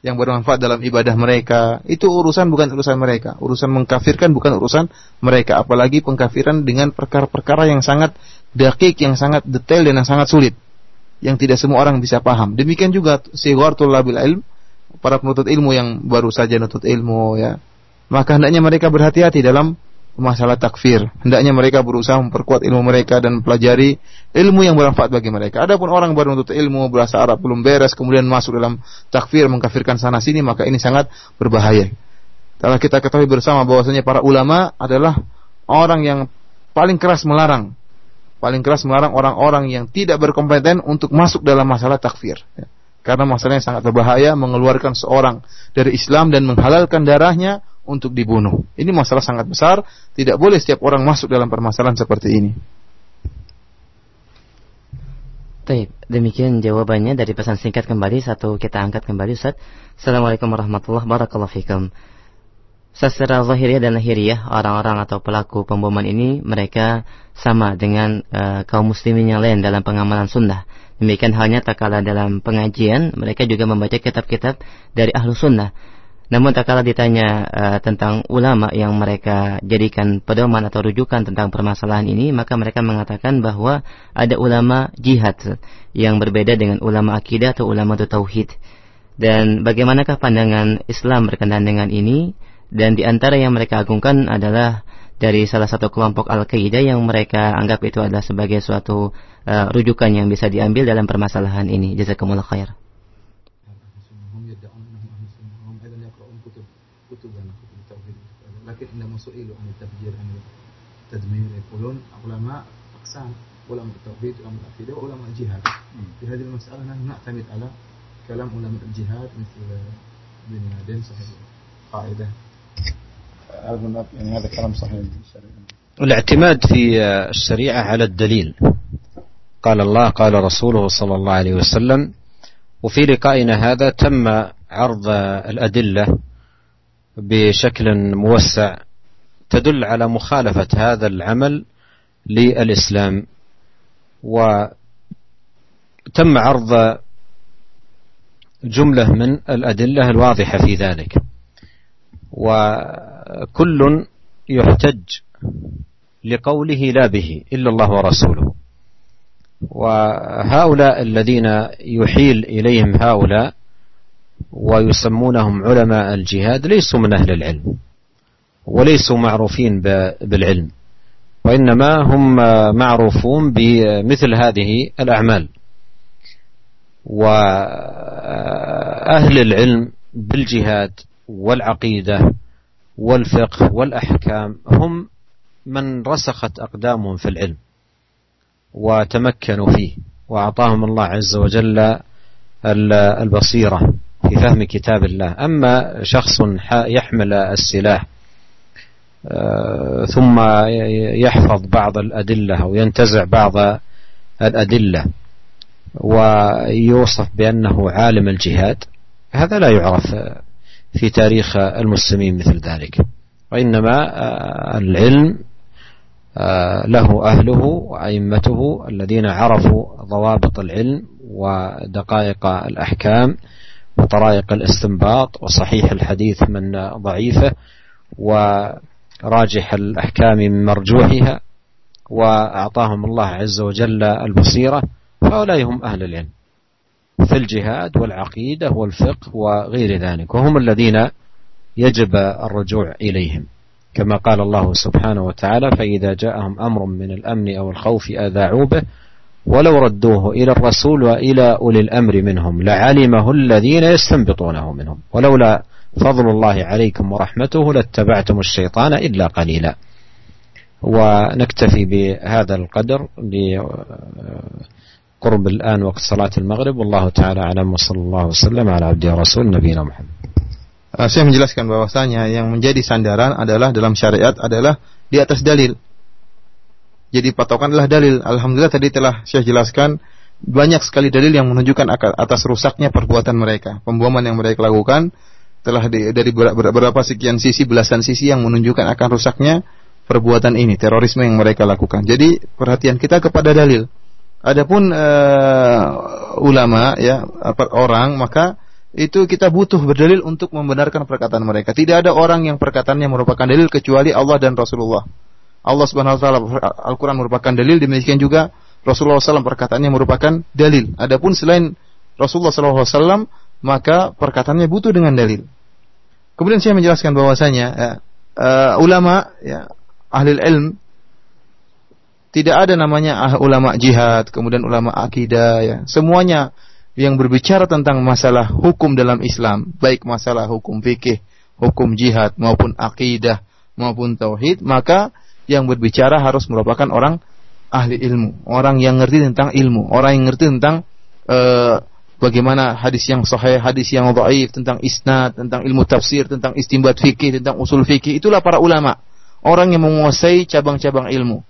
Yang bermanfaat dalam ibadah mereka. Itu urusan bukan urusan mereka. Urusan mengkafirkan bukan urusan mereka. Apalagi pengkafiran dengan perkara-perkara yang sangat dakik, yang sangat detail dan yang sangat sulit. Yang tidak semua orang bisa paham. Demikian juga sighartul labil ilm para penuntut ilmu yang baru saja menuntut ilmu ya maka hendaknya mereka berhati-hati dalam masalah takfir. Hendaknya mereka berusaha memperkuat ilmu mereka dan pelajari ilmu yang bermanfaat bagi mereka. Adapun orang baru menuntut ilmu bahasa Arab belum beres kemudian masuk dalam takfir mengkafirkan sana sini maka ini sangat berbahaya. Kalau kita ketahui bersama bahwasanya para ulama adalah orang yang paling keras melarang. Paling keras melarang orang-orang yang tidak berkompeten untuk masuk dalam masalah takfir. Karena masalahnya sangat berbahaya mengeluarkan seorang dari Islam dan menghalalkan darahnya untuk dibunuh. Ini masalah sangat besar, tidak boleh setiap orang masuk dalam permasalahan seperti ini. Baik, demikian jawabannya dari pesan singkat kembali satu kita angkat kembali Ustaz. Assalamualaikum warahmatullahi wabarakatuh. Secara zahiriah dan lahiriah orang-orang atau pelaku pemboman ini mereka sama dengan uh, kaum muslimin yang lain dalam pengamalan sunnah. Demikian halnya tak kala dalam pengajian mereka juga membaca kitab-kitab dari ahlu sunnah. Namun tak kala ditanya uh, tentang ulama yang mereka jadikan pedoman atau rujukan tentang permasalahan ini, maka mereka mengatakan bahwa ada ulama jihad yang berbeda dengan ulama akidah atau ulama tauhid. Dan bagaimanakah pandangan Islam berkenaan dengan ini? Dan di antara yang mereka agungkan adalah dari salah satu kelompok Al-Qaeda yang mereka anggap itu adalah sebagai suatu uh, rujukan yang bisa diambil dalam permasalahan ini. Jazakumullah khair. يقولون علماء أقسام علماء التوحيد علماء العقيدة وعلماء الجهاد في هذه المسألة نحن نعتمد على كلام علماء الجهاد مثل بن لادن صحيح قاعدة يعني هذا كلام صحيح الاعتماد في الشريعة على الدليل قال الله قال رسوله صلى الله عليه وسلم وفي لقائنا هذا تم عرض الأدلة بشكل موسع تدل على مخالفة هذا العمل للإسلام. وتم عرض جملة من الأدلة الواضحة في ذلك. وكل يحتج لقوله لا به إلا الله ورسوله. وهؤلاء الذين يحيل إليهم هؤلاء ويسمونهم علماء الجهاد ليسوا من أهل العلم وليسوا معروفين بالعلم. وإنما هم معروفون بمثل هذه الأعمال. وأهل العلم بالجهاد والعقيدة والفقه والأحكام هم من رسخت أقدامهم في العلم وتمكنوا فيه وأعطاهم الله عز وجل البصيرة في فهم كتاب الله. أما شخص يحمل السلاح ثم يحفظ بعض الأدلة أو ينتزع بعض الأدلة ويوصف بأنه عالم الجهاد. هذا لا يعرف في تاريخ المسلمين مثل ذلك. وإنما آه، العلم آه، له أهله وأئمته الذين عرفوا ضوابط العلم ودقائق الأحكام وطرائق الاستنباط وصحيح الحديث من ضعيفه وراجح الأحكام من مرجوحها وأعطاهم الله عز وجل البصيرة فهؤلاء هم أهل العلم. في الجهاد والعقيدة والفقه وغير ذلك وهم الذين يجب الرجوع إليهم. كما قال الله سبحانه وتعالى فإذا جاءهم أمر من الأمن أو الخوف أذاعوا به ولو ردوه إلى الرسول وإلى أولي الأمر منهم لعلمه الذين يستنبطونه منهم. ولولا فضل الله عليكم ورحمته لاتبعتم الشيطان إلا قليلا ونكتفي بهذا القدر لقرب الآن وقت صلاة المغرب والله تعالى أعلم وصلى الله وسلم على عبده ورسول نبينا محمد Uh, saya menjelaskan bahwasanya yang menjadi sandaran adalah dalam syariat adalah di atas dalil. Jadi patokan adalah dalil. Alhamdulillah tadi telah saya jelaskan banyak sekali dalil yang menunjukkan atas rusaknya perbuatan mereka. Pemboman yang mereka lakukan telah di, dari beberapa sekian sisi, belasan sisi yang menunjukkan akan rusaknya perbuatan ini, terorisme yang mereka lakukan. Jadi perhatian kita kepada dalil. Adapun uh, ulama ya orang maka itu kita butuh berdalil untuk membenarkan perkataan mereka. Tidak ada orang yang perkataannya merupakan dalil kecuali Allah dan Rasulullah. Allah Subhanahu wa taala Al-Qur'an merupakan dalil, demikian juga Rasulullah SAW perkataannya merupakan dalil. Adapun selain Rasulullah SAW maka perkataannya butuh dengan dalil. Kemudian saya menjelaskan bahwasanya ya, uh, ulama ya ahli ilm tidak ada namanya ah, ulama jihad, kemudian ulama akidah ya. Semuanya yang berbicara tentang masalah hukum dalam Islam, baik masalah hukum fikih, hukum jihad maupun akidah maupun tauhid, maka yang berbicara harus merupakan orang ahli ilmu, orang yang ngerti tentang ilmu, orang yang ngerti tentang uh, bagaimana hadis yang sahih, hadis yang dhaif, tentang isnad, tentang ilmu tafsir, tentang istimbat fikih, tentang usul fikih. Itulah para ulama, orang yang menguasai cabang-cabang ilmu.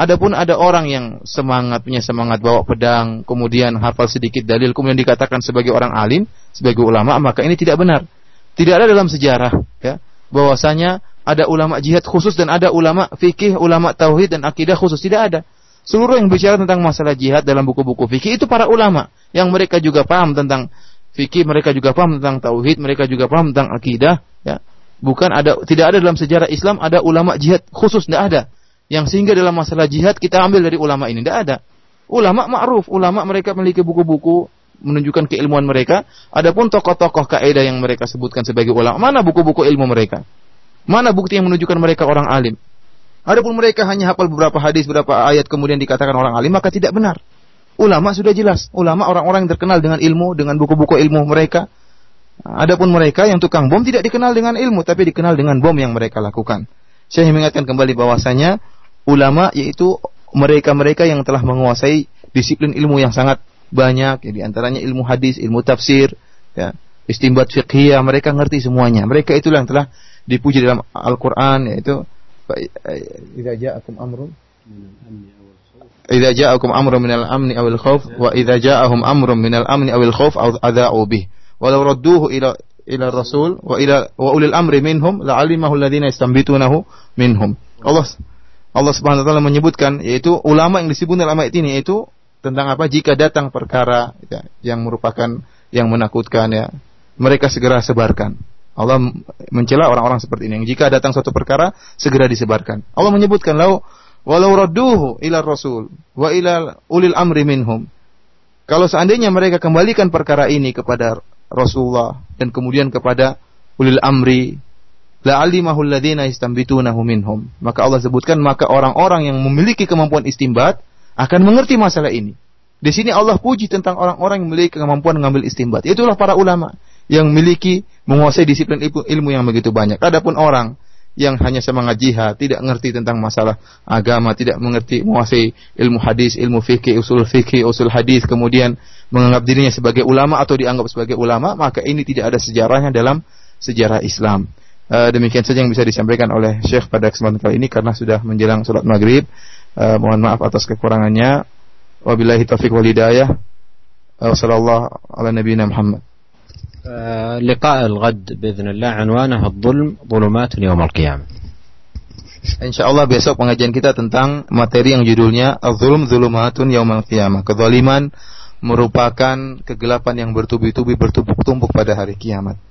Adapun ada orang yang semangat punya semangat bawa pedang, kemudian hafal sedikit dalil, kemudian dikatakan sebagai orang alim, sebagai ulama, maka ini tidak benar. Tidak ada dalam sejarah ya bahwasanya ada ulama jihad khusus dan ada ulama fikih, ulama tauhid dan akidah khusus. Tidak ada. Seluruh yang bicara tentang masalah jihad dalam buku-buku fikih itu para ulama yang mereka juga paham tentang fikih, mereka juga paham tentang tauhid, mereka juga paham tentang akidah, ya. Bukan ada tidak ada dalam sejarah Islam ada ulama jihad khusus tidak ada yang sehingga dalam masalah jihad kita ambil dari ulama ini. Tidak ada. Ulama ma'ruf, ulama mereka memiliki buku-buku menunjukkan keilmuan mereka. Adapun tokoh-tokoh kaidah yang mereka sebutkan sebagai ulama, mana buku-buku ilmu mereka? Mana bukti yang menunjukkan mereka orang alim? Adapun mereka hanya hafal beberapa hadis, beberapa ayat kemudian dikatakan orang alim, maka tidak benar. Ulama sudah jelas. Ulama orang-orang yang terkenal dengan ilmu, dengan buku-buku ilmu mereka. Adapun mereka yang tukang bom tidak dikenal dengan ilmu, tapi dikenal dengan bom yang mereka lakukan. Saya mengingatkan kembali bahwasanya ulama yaitu mereka-mereka yang telah menguasai disiplin ilmu yang sangat banyak ya, di antaranya ilmu hadis, ilmu tafsir, ya, istimbat fiqhiyah, mereka ngerti semuanya. Mereka itulah yang telah dipuji dalam Al-Qur'an yaitu idza ja'akum amrun. Idza ja'akum amrun minal amni awil khauf wa idza ja'ahum amrun minal amni awil khauf adza'u bih. Walau radduhu ila ila rasul wa ila wa ulil amri minhum la'alimahu alladhina yastambitunahu minhum. Allah Allah Subhanahu wa taala menyebutkan yaitu ulama yang disebut dalam ayat ini yaitu tentang apa? Jika datang perkara ya, yang merupakan yang menakutkan ya mereka segera sebarkan Allah mencela orang-orang seperti ini jika datang suatu perkara segera disebarkan Allah menyebutkan lau walau radduhu ila rasul wa ila ulil amri minhum. Kalau seandainya mereka kembalikan perkara ini kepada Rasulullah dan kemudian kepada ulil amri la alimahul ladzina istambitunahu minhum. Maka Allah sebutkan maka orang-orang yang memiliki kemampuan istimbat akan mengerti masalah ini. Di sini Allah puji tentang orang-orang yang memiliki kemampuan mengambil istimbat. Itulah para ulama yang memiliki menguasai disiplin ilmu yang begitu banyak. Adapun orang yang hanya semangat jihad, tidak mengerti tentang masalah agama, tidak mengerti menguasai ilmu hadis, ilmu fikih, usul fikih, usul hadis, kemudian menganggap dirinya sebagai ulama atau dianggap sebagai ulama, maka ini tidak ada sejarahnya dalam sejarah Islam. Uh, demikian saja yang bisa disampaikan oleh Syekh pada kesempatan kali ini karena sudah menjelang sholat maghrib. Uh, mohon maaf atas kekurangannya. Wabillahi taufiq wal hidayah. Wassalamualaikum warahmatullahi wabarakatuh. لقاء الغد بإذن الله عنوانه الظلم ظلمات يوم القيامة Insya Allah besok pengajian kita tentang materi yang judulnya Az-Zulm Zulumatun Yaumal Qiyamah. Kezaliman merupakan kegelapan yang bertubi-tubi bertumpuk-tumpuk pada hari kiamat.